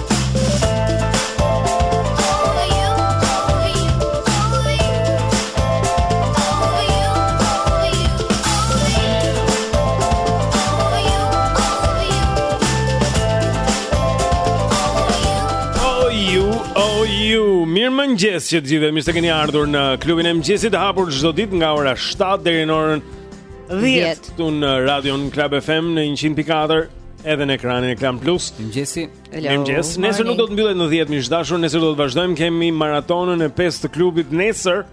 mëngjes që të gjithëve, mirë se keni ardhur në klubin e mëngjesit të hapur çdo ditë nga ora 7 deri në orën 10 këtu në Radio Club FM në 100.4. Edhe në ekranin e Klan Plus. Mëngjesi. Mëngjes. Nesër nuk do të mbyllet në 10 miq të dashur, nesër do të vazhdojmë kemi maratonën e 5 të klubit nesër.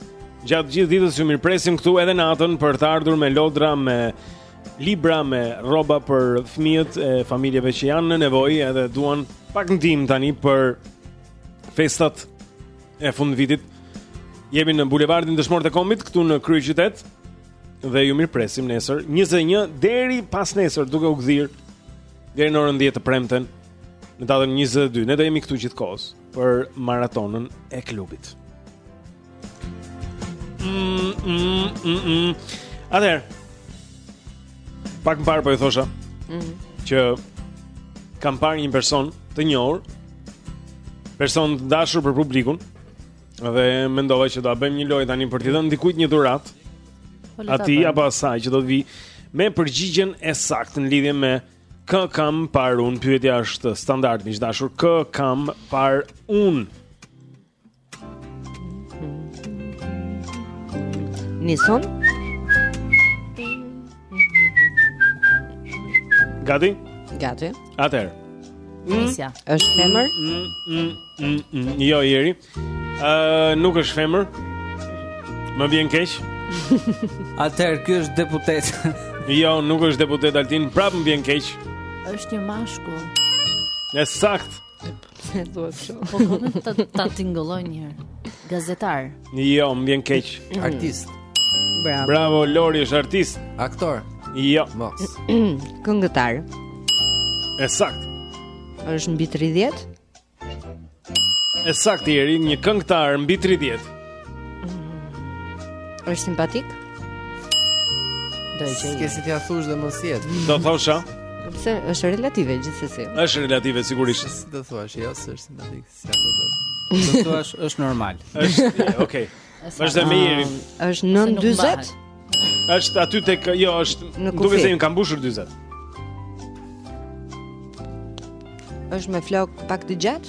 Gjatë gjithë ditës ju mirëpresim këtu edhe natën për të ardhur me lodra me libra me rroba për fëmijët e familjeve që janë në nevojë edhe duan pak ndihmë tani për festat e fundvitit. Jemi në bulevardin Dëshmorët e Kombit këtu në kryeqytet. dhe ju mirëpresim nesër 21 deri pasnesër duke u gdhirë deri në orën 10 të premten në datën 22. Ne do jemi këtu gjithë kohës për maratonën e klubit. Mm, mm, mm, mm. Atëherë. Pak më parë po ju thosha. Mm. Që kam parë një person të njohur, person të dashur për publikun, Dhe mendova që do bëjmë një lojë tani për t'i dhënë dikujt një dhuratë. Po, atij apo asaj që do të vijë me përgjigjen e saktë në lidhje me kë kam parë unë. Pyetja është standard, miq të dashur, kë kam parë unë? Nison Gati? Gati. Atëherë. Nisja. Mm. Është femër? Mm, mm, mm, mm, jo, Jeri. Ë, nuk është femër. Më vjen keq. Atëherë ky është deputet. jo, nuk është deputet Altin, prapë më vjen keq. Është një mashkull. E saktë. Pse thua kështu? Po vetëm ta ta tingëlloj një herë. Gazetar. Jo, më vjen keq. Artist. Bravo. Bravo Lori, është artist. Aktor. Jo. Mos. Këngëtar. E saktë. Është mbi 30? E saktë Jeri, një këngëtar mbi 30. Është simpatik? Do të jetë. Si ti e thua dhe mos jetë. Do thosha. Po është relative gjithsesi. Është relative sigurisht. Si do thuash, jo se është simpatik, si apo do. Do thuash është normal. Është, okay. Është më mirë. Është nën 40. Është aty tek, jo, është në kufi se i ka mbushur 40. Është me flokë pak të gjatë?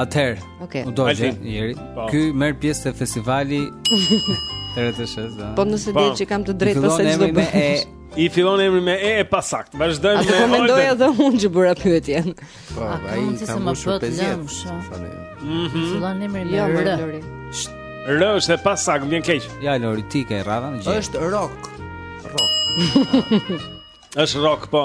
Atëherë, okay. u dojë, Jeri. Po. Ky merr pjesë te festivali RTSH-së, da. Po nëse po. dhe që kam të drejtë për se gjithë do e... I fillon emri me E e pasaktë. Vazhdojmë me Olden. A të po mendoj edhe unë që bëra pyetjen. Po, a ka mund të se më bëtë lëmsh. Mhm. Fillon emri me jo, rë. Rë është e pasaktë, më vjen keq. Ja, Lori, ti ke radhën gjithë. është rock. Rock. është rock, po.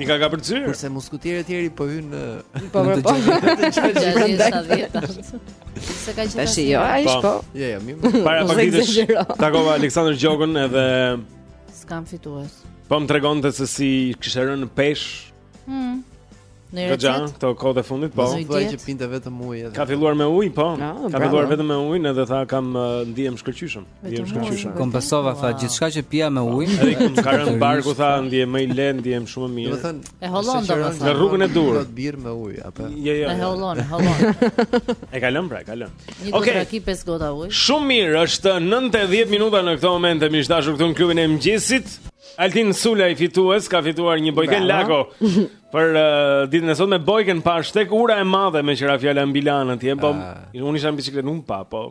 I ka kapërcyer. Kurse muskutieri tjeri po hyn në po, në po, po. të çojë prandaj. Se ka gjithë. Tash jo, ai po. Jo, jo, mirë. Para po ditësh. Takova Aleksandër Gjokën edhe s'kam fitues. Po më tregonte se si kishte rënë në pesh. Hm. Në recetë. Gjatë këto kohë të fundit, po. Nuk duhet që pinte vetëm ujë edhe. Ka filluar me ujë, po. Ka filluar vetëm me ujë, edhe tha kam ndier shkëlqyshëm. Mirë shkëlqyshëm. Kompensova tha gjithçka që pija me ujë. Edhe më ka rënë barku tha ndihem më i lehtë, ndihem shumë më mirë. Domethënë, e hollon domethënë. Në rrugën e duhur. Do të bir me ujë apo? Jo, jo. E jo. hollon, e hollon. E ka lënë pra, e ka lënë. Okej. Okay. Ka pi pesë gota ujë. Shumë mirë, është 9:10 minuta në këtë moment miq të dashur këtu në klubin e mëngjesit. Altin Sulaj fitues ka fituar një bojken lako për uh, ditën e sotme bojken pa shtek ura e madhe me qira fjala mbi Lanë, je po. Uh, unë isha në biçikletë, nuk pa, po.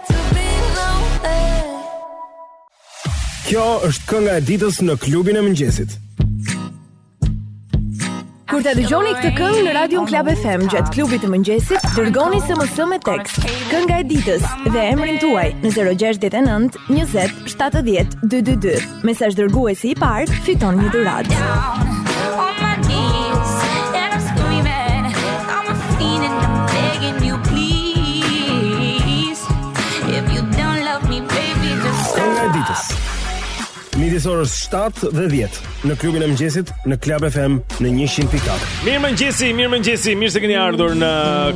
Kjo është kënga e ditës në klubin e mëngjesit. Kur ta dëgjoni këtë këngë në Radio Club FM gjatë klubit të mëngjesit, dërgoni SMS me tekst, kënga e ditës dhe emrin tuaj në 069 20 70 222. Mesazh dërguesi i parë fiton një dhuratë. midis orës 7 dhe 10 në klubin e mëngjesit në Club FM në 100.4. Mirëmëngjesi, mirëmëngjesi, mirë se keni ardhur në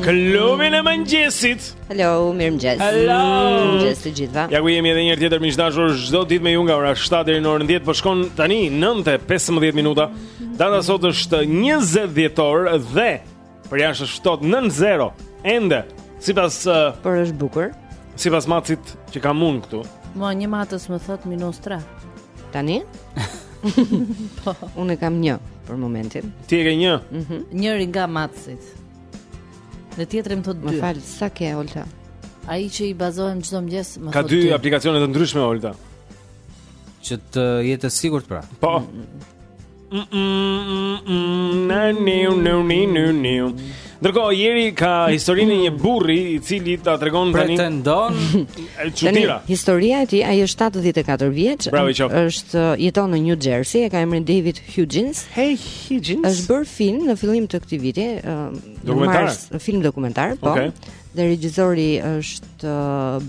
klubin e mëngjesit. Hello, mirëmëngjes. Hello. Mirëmëngjes të gjithëve. Ja ku jemi edhe një herë tjetër miq të dashur, çdo ditë me ju nga ora 7 deri në orën 10, po shkon tani 9:15 minuta. Data sot është 20 dhjetor dhe përjashta është ftohtë 9:00. Ende, sipas uh, por është bukur. Sipas matësit që kam unë këtu. Mua një matës më thot minus 3. Tani? po. Unë e kam një për momentin. Ti e ke një? Mhm. Mm Njëri nga matësit. Dhe tjetri më thot 2. Më fal, sa ke Olta? Ai që i bazohem çdo mëngjes, më thot 2. Ka dy aplikacione të ndryshme Olta. Që të jetë e sigurt pra. Po. Na neu neu neu neu. Ndërkohë Jeri ka historinë e një burri i cili ta tregon tani. Pretendon çudira. Historia e tij, ai është 74 vjeç, është jeton në New Jersey, e ka emrin David Hughes. Hey. Huggins. Është bërë film në fillim të këtij viti, në mars, film dokumentar, po. Okay. Dhe regjizori është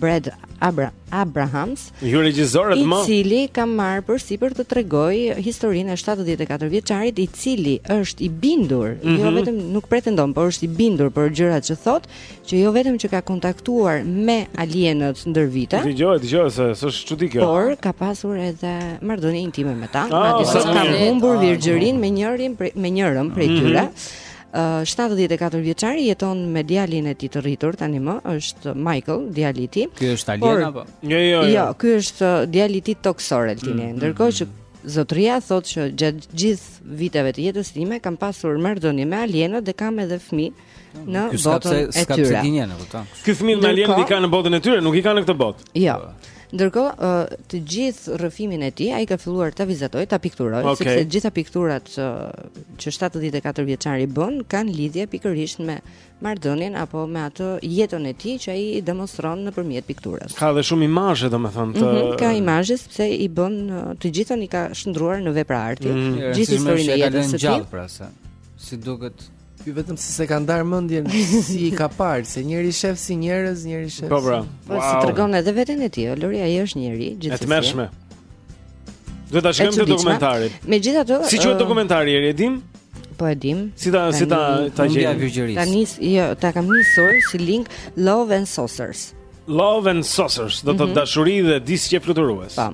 Brad Abra Abrahams. Ju regjizorët më. I cili ka marrë përsipër të tregojë historinë e 74 vjeçarit, i cili është i bindur, mm -hmm. mhm. jo vetëm nuk pretendon, por është i bindur për gjërat që thotë që jo vetëm që ka kontaktuar me alienët ndër vite. Dëgjoje, dëgjoje se s'është çudi kjo. Por ka pasur edhe marrëdhënie intime me ta, ah, madje oh, ka humbur ah, virgjërinë me njërin me njërën prej mhm. tyre. Mm -hmm. 74 vjeçari jeton me djalin e tij të rritur tanimë është Michael djali i tij. Ky është alien apo? Jo, jo, jo. Jo, ky është uh, djali i tij tokësor Altin. Mm, mm, Ndërkohë mm. që zotëria thotë që gjatë gjithë viteve të jetës time kam pasur marrëdhënie me alienët dhe kam edhe fëmijë në botën e tyre. Ky s'ka pse, s'ka pse gënjen, e kupton? Ky fëmijët me alienen i ka në botën e tyre, nuk i ka në këtë botë. Jo. Ndërkohë, të gjithë rrëfimin e tij ai ka filluar ta vizatojë, ta pikturojë, okay. sepse të gjitha pikturat që, që 74 vjeçari bën kanë lidhje pikërisht me marrëdhënien apo me atë jetën e tij që ai i demonstron nëpërmjet pikturës. Ka dhe shumë imazhe, domethënë, të... mm -hmm, ka imazhe sepse i bën të gjithën i ka shndërruar në vepra arti, mm -hmm. gjithë historinë e jetës së tij. Pra, si duket Ky vetëm sikur s'e ka ndarë mendjen si i ka parë, se njëri shef si njerëz, njëri shef. Po bra. Po siç tregon edhe veten e tij, Lori ai është njeri gjithsesi. E tmerrshme. Do ta shikojmë këtë dokumentarin. Megjithatë, si quhet dokumentari, e dimë? Po, e dimë. Si ta si ta ta gjej. Ta nis, jo, ta kam nisur si link Love and Saucers. Love and Saucers, do të mhm. dashuri dhe disqe fluturues. Po.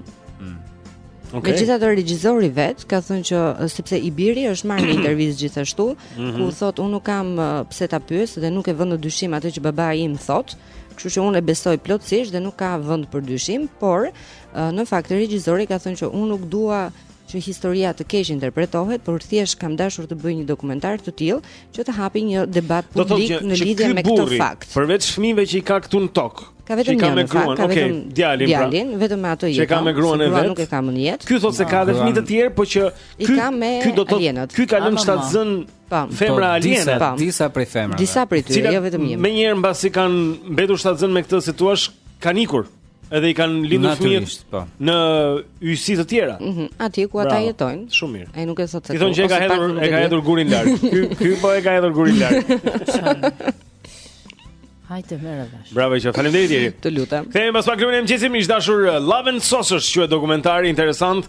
Okay. Megjithatë regjizori vetë ka thënë që sepse i biri është marrë në intervistë gjithashtu, mm -hmm. ku thotë unë nuk kam pse ta pyes dhe nuk e vë në dyshim atë që babai im thotë, kështu që unë e besoj plotësisht dhe nuk ka vend për dyshim, por në fakt regjizori ka thënë që unë nuk dua që historia të keqinterpretohet, por thjesht kam dashur të bëj një dokumentar të tillë, që të hapi një debat publik në lidhje me këtë fakt. Përveç fëmijëve që i ka këtu në tokë. Ka vetëm një në fakt, ka vetëm djalin, pra. djalin pra, vetëm me atë jeton. Që ka me gruan e vet. Nuk e ka më në jetë. Ky thotë se ka edhe fëmijë të tjerë, por që ky ky do të ky ka lënë shtatzënë po. femra po, aliene, po. disa prej femrave. Disa prej tyre, jo vetëm një. Menjëherë mbasi kanë mbetur shtatzënë me këtë, si të thuash, kanë ikur. Edhe i kanë lindur fëmijët po. në yjësi të tjera. Ëh, mhm, atje ku ata jetojnë. Shumë mirë. Ai nuk e thotë se. I thonë që e ka hedhur, e ka hedhur gurin larg. Ky ky po e ka hedhur gurin larg. Hajde merr dash. Bravo, faleminderit Jeri. Të lutem. Kthehemi pas pak në klubin e mëngjesit, miq të dashur uh, Love and Saucers, që është dokumentari interesant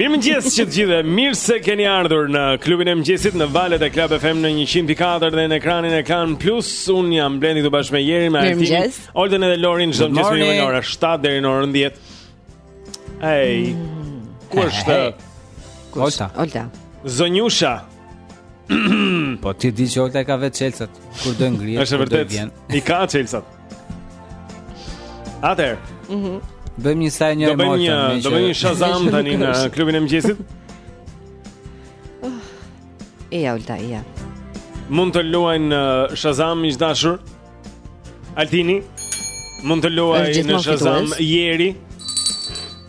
Mirë mëngjes të gjithëve. Mirë se keni ardhur në klubin e mëngjesit në valët e Club FM në 100.4 dhe në ekranin e Klan Plus. Unë jam Blendi këtu bashkë me Jerin, me Altinin, Oltën dhe Lorin çdo mëngjes nga ora 7 deri në orën 10. Ej. Ku është? Ku është? Olta. Zonjusha. Po ti di që Olta i ka vetë çelësat kur do ngrihet. Është vërtet. I ka çelësat. Atëherë. Mhm. Mm Bëjmë një sajë një emotë. Do bëjmë një, do bëjmë një Shazam tani në klubin e mëngjesit. Eja, Olta, eja. Mund të luajnë uh, Shazam i dashur? Altini mund të luajë në Shazam Jeri.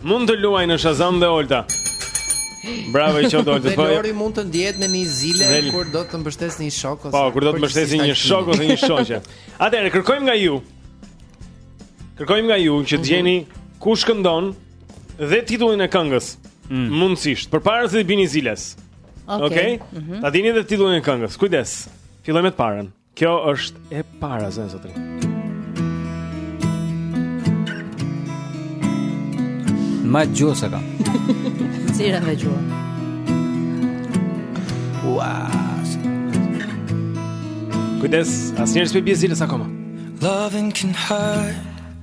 Mund të luajë në Shazam dhe Olta. Bravo të qoftë Olta. Po Jeri mund të ndihet me një zile Del. kur do të mbështesë një shok ose Po, kur do të mbështesë një shok ose një shoqe. Atëherë kërkojmë nga ju. Kërkojmë nga ju që të gjeni kush këndon dhe titullin e këngës. Mm. Mundësisht, përpara se t'i bini ziles. Okej. Okay. Okay? Mm -hmm. Ta dini edhe titullin e këngës. Kujdes. Fillojmë me të parën. Kjo është e para zonja zotëri. Ma gjuhë se kam. Cira me gjuhë. Ua. Kujdes, asnjëri s'po i bie ziles akoma. Loving can hurt.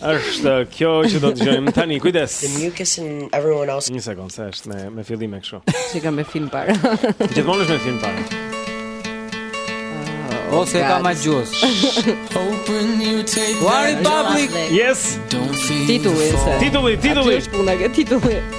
Është kjo që do të dëgjojmë tani. Kujdes. The mucus and everyone else. Një sekond, se është me me fillime kështu. Si ka me film para. Gjithmonë është me film para. Oh, Ose ka më gjus. Open you take. Why public? Yes. Titulli, titulli. Titulli, titulli. Është puna e titullit.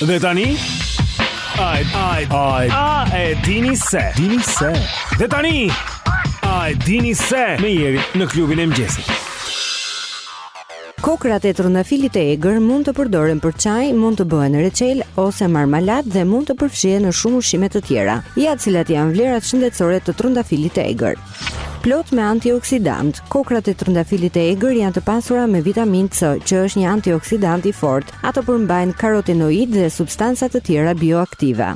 Dhe tani Ai ai ai a e dini se dini se Dhe tani ai dini se me Jerin në klubin e mëngjesit Kokrrat e trëndafilit të egër mund të përdoren për çaj, mund të bëhen reçel ose marmalatë dhe mund të përfshihen në shumë ushqime të tjera. Ja cilat janë vlerat shëndetësore të trëndafilit të egër. Plot me antioksidantë, kokrrat e trëndafilit të egër janë të pasura me vitaminë C, që është një antioksidant i fort, Ato përmbajnë karotenoide dhe substanca të tjera bioaktive.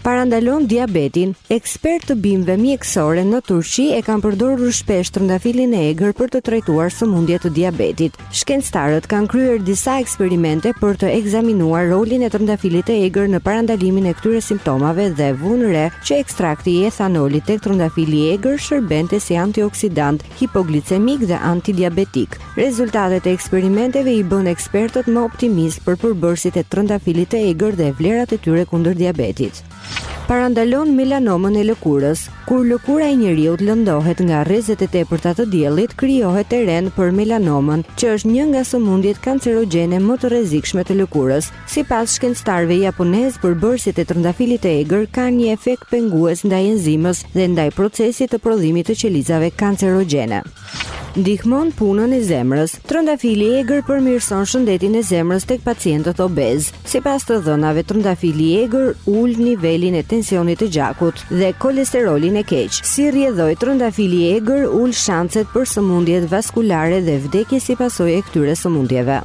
Parandalon diabetin, ekspertë të bimëve mjekësore në Turqi e kanë përdorur shpesh trëndafilin e egër për të trajtuar sëmundje të diabetit. Shkencëtarët kanë kryer disa eksperimente për të ekzaminuar rolin e trëndafilit të egër në parandalimin e këtyre simptomave dhe vunë re që ekstrakti i etanolit tek trëndafili i egër shërbente si antioksidant hipoglicemik dhe antidiabetik. Rezultatet e eksperimenteve i bënë ekspertët më optimistë për përbërësit e trëndafilit të egër dhe vlerat e tyre kundër diabetit. Parandalon melanomën e lëkurës. Kur lëkura e njeriut lëndohet nga rrezet e tepërta të diellit, krijohet terren për melanomën, që është një nga sëmundjet kancerogjene më të rrezikshme të lëkurës. Sipas shkencëtarëve japonezë, përbërësit e trëndafilit të egër kanë një efekt pengues ndaj enzimës dhe ndaj procesit të prodhimit të qelizave kancerogjene. Ndihmon punën e zemrës. Trëndafili i egër përmirëson shëndetin e zemrës tek pacientët obezë. Sipas të dhënave, trëndafili i egër ul nivelin e tensionit të gjakut dhe kolesterolin e keq. Si rrjedhojë, trëndafili i egër ul shanset për sëmundjet vaskulare dhe vdekjes si pasojë e këtyre sëmundjeve.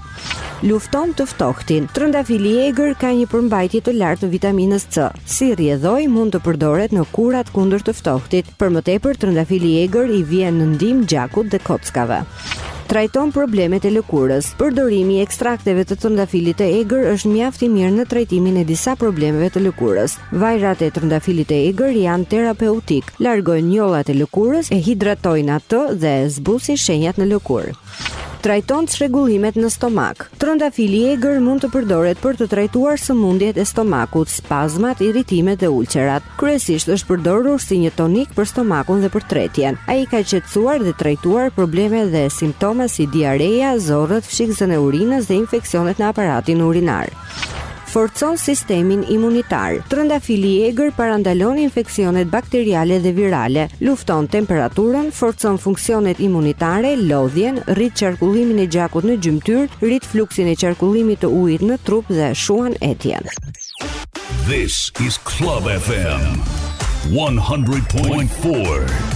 Lufton të ftohtin. Trëndafili i egër ka një përmbajtje të lartë të vitaminës C. Si rrjedhojë mund të përdoret në kurat kundër të ftohtit. Për më tepër, trëndafili i egër i vjen në ndihmë gjakut dhe kockave. Trajton problemet e lëkurës. Përdorimi i ekstrakteve të trëndafilit të egër është mjaft i mirë në trajtimin e disa problemeve të lëkurës. Vajrat e trëndafilit të egër janë terapeutik, largojnë njollat e lëkurës, e hidratojnë atë dhe zbusin shenjat në lëkurë. Trajton çrregullimet në stomak. Trëndafili i egër mund të përdoret për të trajtuar sëmundjet e stomakut, spazmat, irritimet dhe ulçerat. Kryesisht është përdorur si një tonik për stomakun dhe për tretjen. Ai ka qetësuar dhe trajtuar probleme dhe simptoma si diareja, zorrët, fshikëzën e urinës dhe infeksionet në aparatin urinar. forcon sistemin imunitar. Trëndafili i egër parandalon infeksionet bakteriale dhe virale, lufton temperaturën, forcon funksionet imunitare, lodhjen, rrit qarkullimin e gjakut në gjymtyrë, rrit fluksin e qarkullimit të ujit në trup dhe shuan etjen. This is Club FM 100.4.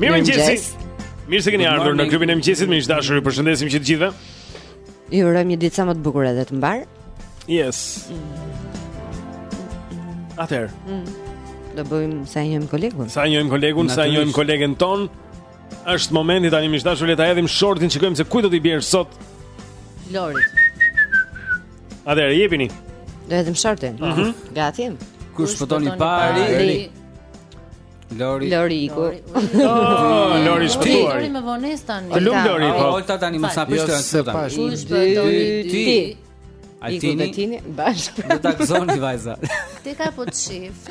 Mirëmëngjesi Mirë se keni ardhur në klubin e mëngjesit Miq të dashur ju përshëndesim që të gjithëve Ju urojmë një ditë sa më të bukur edhe të mbarë Yes Atëherë mm. Do bëjmë sa njojmë kolegun Sa njojmë kolegun, sa njojmë kolegen tonë Është momenti tani miq të dashur le ta hedhim shortin, shikojmë se kujt do t'i bjerë sot. Lorit. Atëherë jepini. Do hedhim shortin. Mm -hmm. Gati. Kush fiton i pari? Lori. Lori iku. Oh, Lori shpëtuar. Lori me vones tani. Të lum Lori, po. Volta tani më sa pishtë të suta. Kush po doni ti? Altini. Iku tani bash. Do ta gëzoni vajza. Ti ka po shift.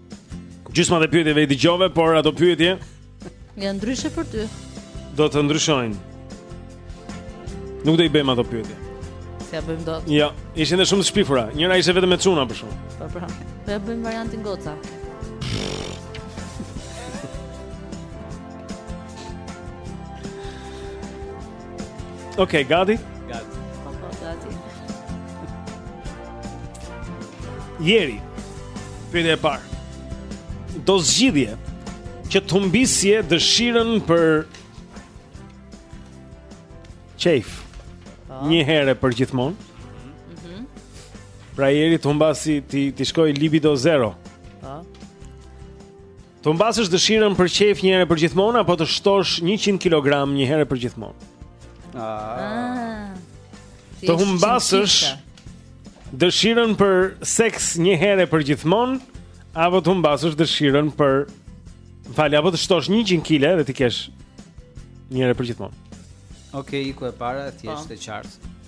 Gjysmat e pyetjeve i dëgjove, por ato pyetje Janë ndryshe për ty Do të ndryshojnë Nuk do i bëjmë ato pyetje S'ia bëjmë dot Jo, ishin dhe shumë të shpifura Njëra ishte vetëm me çuna për shumë Për po, pra, pra. Dhe po ia bëjmë variantin goca Okej, okay, gati? Jeri, pyetja e parë. Do zgjidhje që të humbisje dëshirën për qejf. Po. Një herë për gjithmonë. Mhm. Pra jeri të humbasi, t'i shkojë libido zero. Po. Të humbasësh dëshirën për qejf një herë përgjithmonë apo të shtosh 100 kg një herë përgjithmonë? Ah. Të humbasësh dëshirën për seks një herë përgjithmonë apo të humbasësh dëshirën më fal, apo të shtosh 100 kg edhe t'i kesh një herë përgjithmonë? Okej, okay, iku e para, thjesht po. e qartë.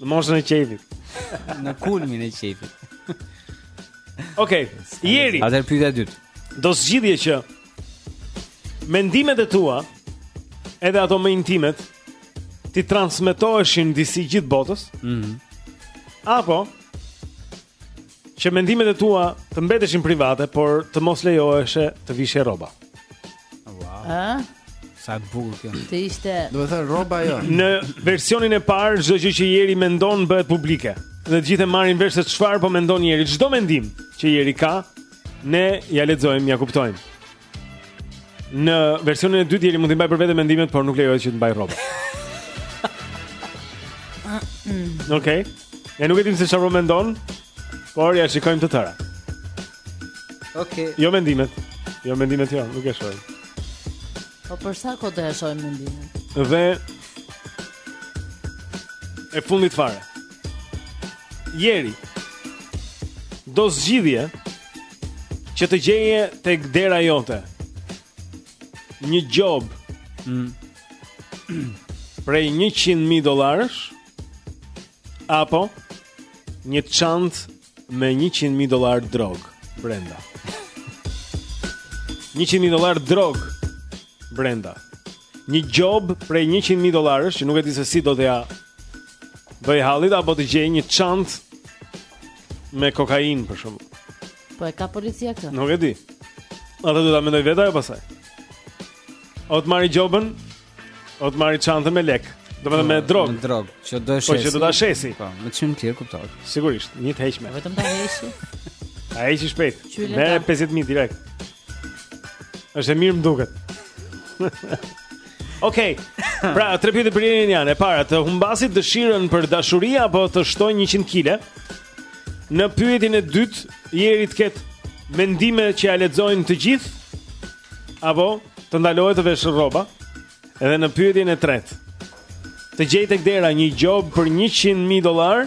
Në moshën e qejfit. Në kulmin e qejfit. Okej, okay, Jeri. Te pyetja e dytë. Do zgjidhje që mendimet e tua, edhe ato më intimet, t'i transmetoheshin disi gjithë botës? Mhm. Mm Apo që mendimet e tua të mbeteshin private, por të mos lejoheshe të vishje rroba. Wow. Ë? Sa të bukur kjo. Të ishte. Domethënë rroba jo. Në versionin e parë çdo gjë që Jeri mendon bëhet publike. Dhe të gjithë e marrin vesh se çfarë po mendon Jeri. Çdo mendim që Jeri ka, ne ja lexojmë, ja kuptojmë. Në versionin e dytë Jeri mund t'i mbajë për vete mendimet, por nuk lejohet që të mbajë rroba. Okej. Okay. Ne nuk e dimë se çfarë po mendon, por ja shikojmë të tëra. Okej. Okay. Jo mendimet. Jo mendimet jo, nuk e shoh. Po për sa kohë do e shohim mendimet? Dhe e fundit fare. Jeri. Do zgjidhje. Që të gjeje tek dera jote. Një gjobë. Mm. Prej 100.000 dollarësh apo një çantë me 100.000 dollarë drogë brenda. 100.000 dollarë drogë brenda. Një gjobë prej 100.000 dollarësh që nuk e di se si do t'ja bëjë hallit apo të gjejë një çantë me kokainë për shembull. Po e ka policia këtë? Nuk e di. Atë do ta mendoj vetë ajo pastaj. O të marri gjobën, o të marri çantën me lekë. Domethënë me drogë. Me drogë, që do ta shesi. Po që do ta shesi. Po, me çmim tjetër kuptohet. Sigurisht, një të heqme. Vetëm ta heqi. E heq shpejt. Me 50000 direkt. Është mirë më duket. Okej. Okay. Pra, tre pyetje për Jerin janë. E para, të humbasi dëshirën për dashuri apo të shtojë 100 kg? Në pyetjen e dytë, Jeri të ketë mendime që ja lexojnë të gjithë apo të ndalohet të veshë rroba? Edhe në pyetjen e tretë, të gjejë tek dera një gjobë prej 100.000 dollarë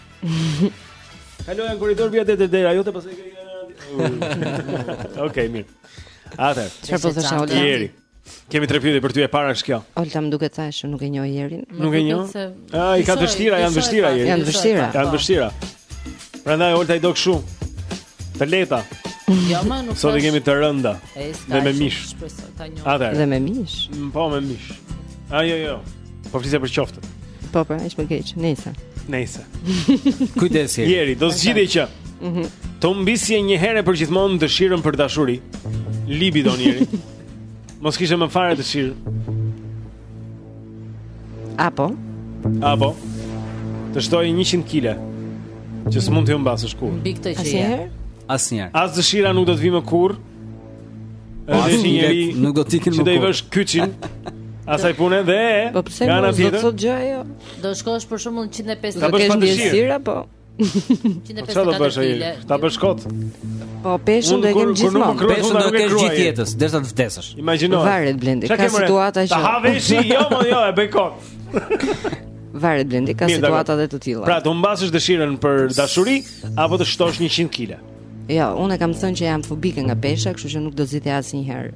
Kaloja në korridor vija te dera Ajo të pastaj kë Okej, mirë Atë Çfarë po thosh Olti Jeri Kemi tre pyetje për ty e para është kjo Olta më duket thashë nuk e njeh Jerin Nuk e njeh A i ka të vështira, janë vështira Jeri Janë vështira Janë vështira Prandaj, Olta i do kështu Të lehta. Jo, më nuk. Sot i kemi të rënda. Dhe me mish. Atëherë. Dhe me mish. Po me mish. Ai jo jo. Po flisja për qoftën. Po po, është më keq. Nice. Nice. Kujdes. Jeri, do zgjidhje që. Mhm. Të humbisje një herë për gjithmonë dëshirën për dashuri. Libidon, Jeri. Mos kishe më fare dëshirë. Apo? Apo? Të shtoj 100 kile Që s'mund t'i humbasësh kurrë Bie këtë gjë Asnjëherë As dëshira nuk do t'vijë më kurrë Asnjëherë Nuk do t'ikin më kurrë Që do i vësh kyçin Asaj pune dhe Po përse më do t'zot gjë ajo Do shkosh për shembull 150 kile Ta bësh pa dëshirë po. Po çfarë do bësh ai? Ta bësh kot. Po peshën do e kem gjithmonë. Po peshën do e kesh gjithë jetës, derisa të vdesësh. Imagjino. Varet Blendi, ka situata që. Ta haveshi, jo, mo, jo, e bëj kot. Varet Blendi, ka situata dhe të tilla. Pra, të humbasësh dëshirën për dashuri apo të shtosh 100 kg. Jo, unë kam thënë që jam fobike nga pesha, kështu që nuk do zgjidhja asnjëherë.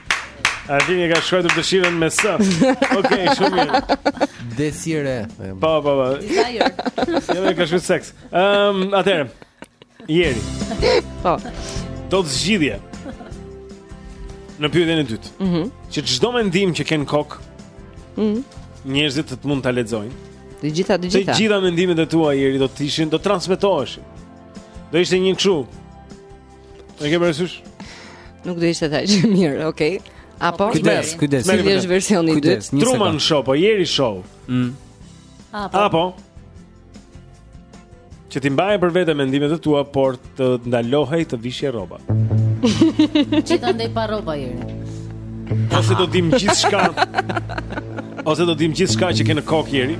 Ai na ka shkruajtur dëshirën me s Ok, shumë mirë Desire Po, po, po Desire Si e ka shkruajtë seks um, ehm, Atëherë Jeri Po Do të zgjidhje Në pyetjen e dytë mm -hmm. Që çdo mendim që ke në kokë mm -hmm. Njerëzit të mund ta lexojnë Të gjitha, të gjitha Të gjitha mendimet e tua, Jeri Do të ishin, do të transmitoheshin Do ishte një kshu E ke parasysh? Nuk do ishte gjë e mirë, okay. Apo kujdes, kujdes. Merre vesh versioni i dytë. Truman Show, po Jeri Show. Mm. Apo. Apo. Që t'i mbaje për vete mendimet e tua, por të ndalohej të vishje rroba. Që ta ndaj pa rroba Jeri. Ose do dim gjithçka. Ose do dim gjithçka që ke në kokë Jeri.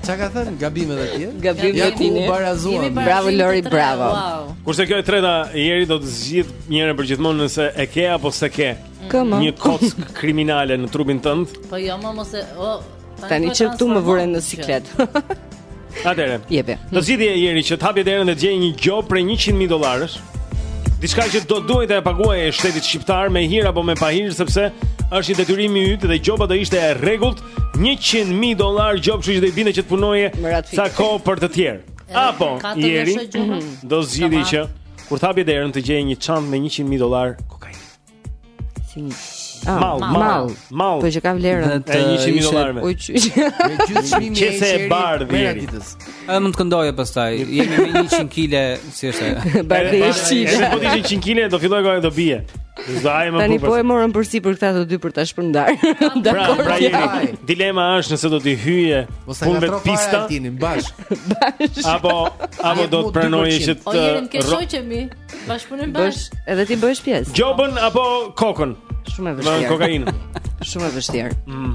Çka ka thënë gabim edhe ti? Gabim edhe ti. Ja ku barazuam. Bravo Lori, bravo. Wow. Kurse kjo e treta Jeri do të zgjidhë një herë për gjithmonë nëse e ke apo s'e ke. Mm. Një kockë kriminale në trupin tënd. Po jo, më mos e, o, tani që ju më vutë në siklet. Atëherë. Jepi. Do zgjidhje Jeri që të hapje derën dhe të gjeje një gjobë prej 100.000 dollarësh. Diçka që do duhej t'ia paguaje shtetit shqiptar me hir apo me pahir sepse është një detyrim i yti dhe gjoba do ishte e rregullt 100.000 dollarë gjobë kështu që i binte që të punoje ca kohë për të tjerë. Apo, Jeri, do zgjidhje që kur të hapje derën të gjeje një çantë me 100.000 dollarë kokainë. Si. Oh, ah, mal, mal, mal. Po që ka vlerën. Të 100.000 dollarëve. Ujë. Me 100.000 qese e bardhë. Meratitës. Edhe mund të këndoje pastaj. Jemi me 100 kg, si është ajo? Bardhi është çile. Edhe po ishin 100 kg, do fillojë goja të bjerë. Zaj më Tani po e morën përsipër këta të dy për ta shpërndar. Pra, pra jeni. Dilema është nëse do t'i hyjë punëve të pista. Bash. Bash. Apo apo do të pranojë që të Jeni ke shoqemi. Bashkëpunim bash. Edhe ti bësh pjesë. Gjobën apo kokën? Shumë e vështirë. Kokainë. Shumë e vështirë. Mm.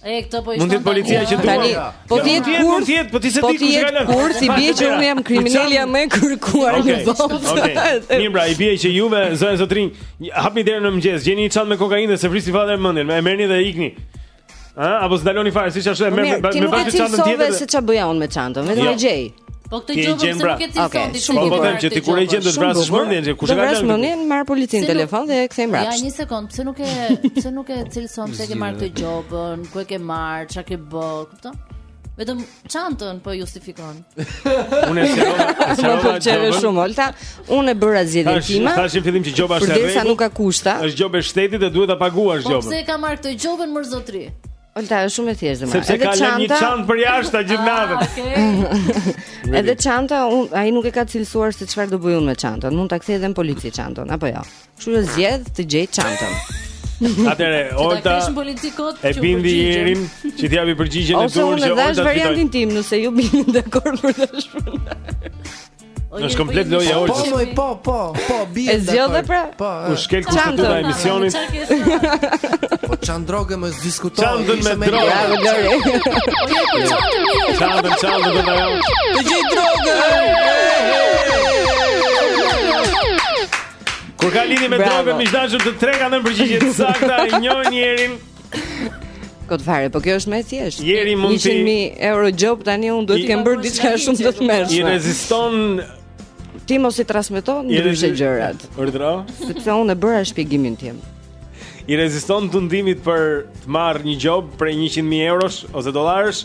E këtë po i shton. Mund policia që duan. Tani, po ti jetë kur ti jetë, po ti se po ti kush ka lënë. Kur ti bie që unë jam kriminelja më e kërkuar në botë. Okej. Mirë, bra, i bie që ju vë zonja zotrin, hapni derën në mëngjes, gjeni një çantë me kokainë dhe s'e vrisni fare mendjen, e merrni dhe ikni. Ëh, apo s'ndaloni fare, siç ashtu e merr me bashkë çantën tjetër. Ti nuk e çantën tjetër. Se ç'a bëja unë me çantën, vetëm jo. e gjej. Po këtë gjë pse nuk e thjesht okay. sondi shumë bukur. Po them që ti kur e gjen do të vrasësh mendjen që kush e ka lënë. Vrasësh mendjen, marr policinë telefon dhe e kthej mbrapa. Ja, një sekond, pse nuk e pse nuk e cilëson pse ke marr këtë gjobën, ku e ke marr, çka ke bë, kupton? Vetëm çantën po justifikon. Unë e shërova, e shërova gjobën. shumë Olta. Unë e bëra zgjedhjen time. Thashë në fillim që gjoba është e rregullt. Përderisa nuk ka kushte. Është gjobë e shtetit dhe duhet ta paguash gjobën. Po pse e ka marr këtë gjobën më zotri? Olta është shumë e thjeshtë më. Sepse ka lënë një çantë përjashta gjithë ah, natën. Edhe çanta ai nuk e ka cilësuar se çfarë do bëj unë me çantën. Mund ta kthej edhe në polici çantën apo jo. Kështu që zgjedh të gjej çantën. Atëherë, Olta. E bindi Jerin që t'i japi përgjigjen e duhur që Olta. Ose unë dhashë variantin tim, nëse ju bini dakord për të shpërndarë. Në shkëm flet lojë e olqës Po, po, po, po, bje E zjo dhe pra po, U shkel ku të të emisionit Po qanë droge më zdiskutoj Qanë dhe me droge Ja, dhe gërë Qanë dhe qanë dhe dhe dhe Të gjithë droge Kur ka lini me droge Mishdashur të treka në përgjigjet sakta E njoj njerin Kot fare, po kjo është më e thjeshtë. Jeri mund të 100000 euro gjobë tani un duhet të kem bërë diçka shumë të tmerrshme. I reziston ti mos i transmeto ndryshe gjërat. Urdhëro. Sepse un e bëra shpjegimin tim. I reziston tundimit për të marrë një gjobë për 100000 eurosh ose dollarësh?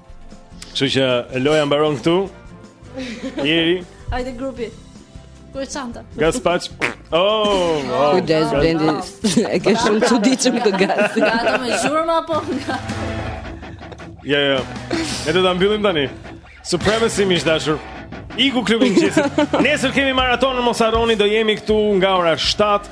Kështu që loja mbaron këtu. Jeri. Hajde grupi. Ku është çanta? Gaspaç. Oh, oh. Kujdes Blendi. E ke shumë çuditshëm këtë gaz. Ja, do me zhurmë apo nga. Ja, ja. Ne do ta mbyllim tani. Supremacy miq të dashur. Iku klubi gjithë. Nesër kemi maratonën mos harroni, do jemi këtu nga ora 7.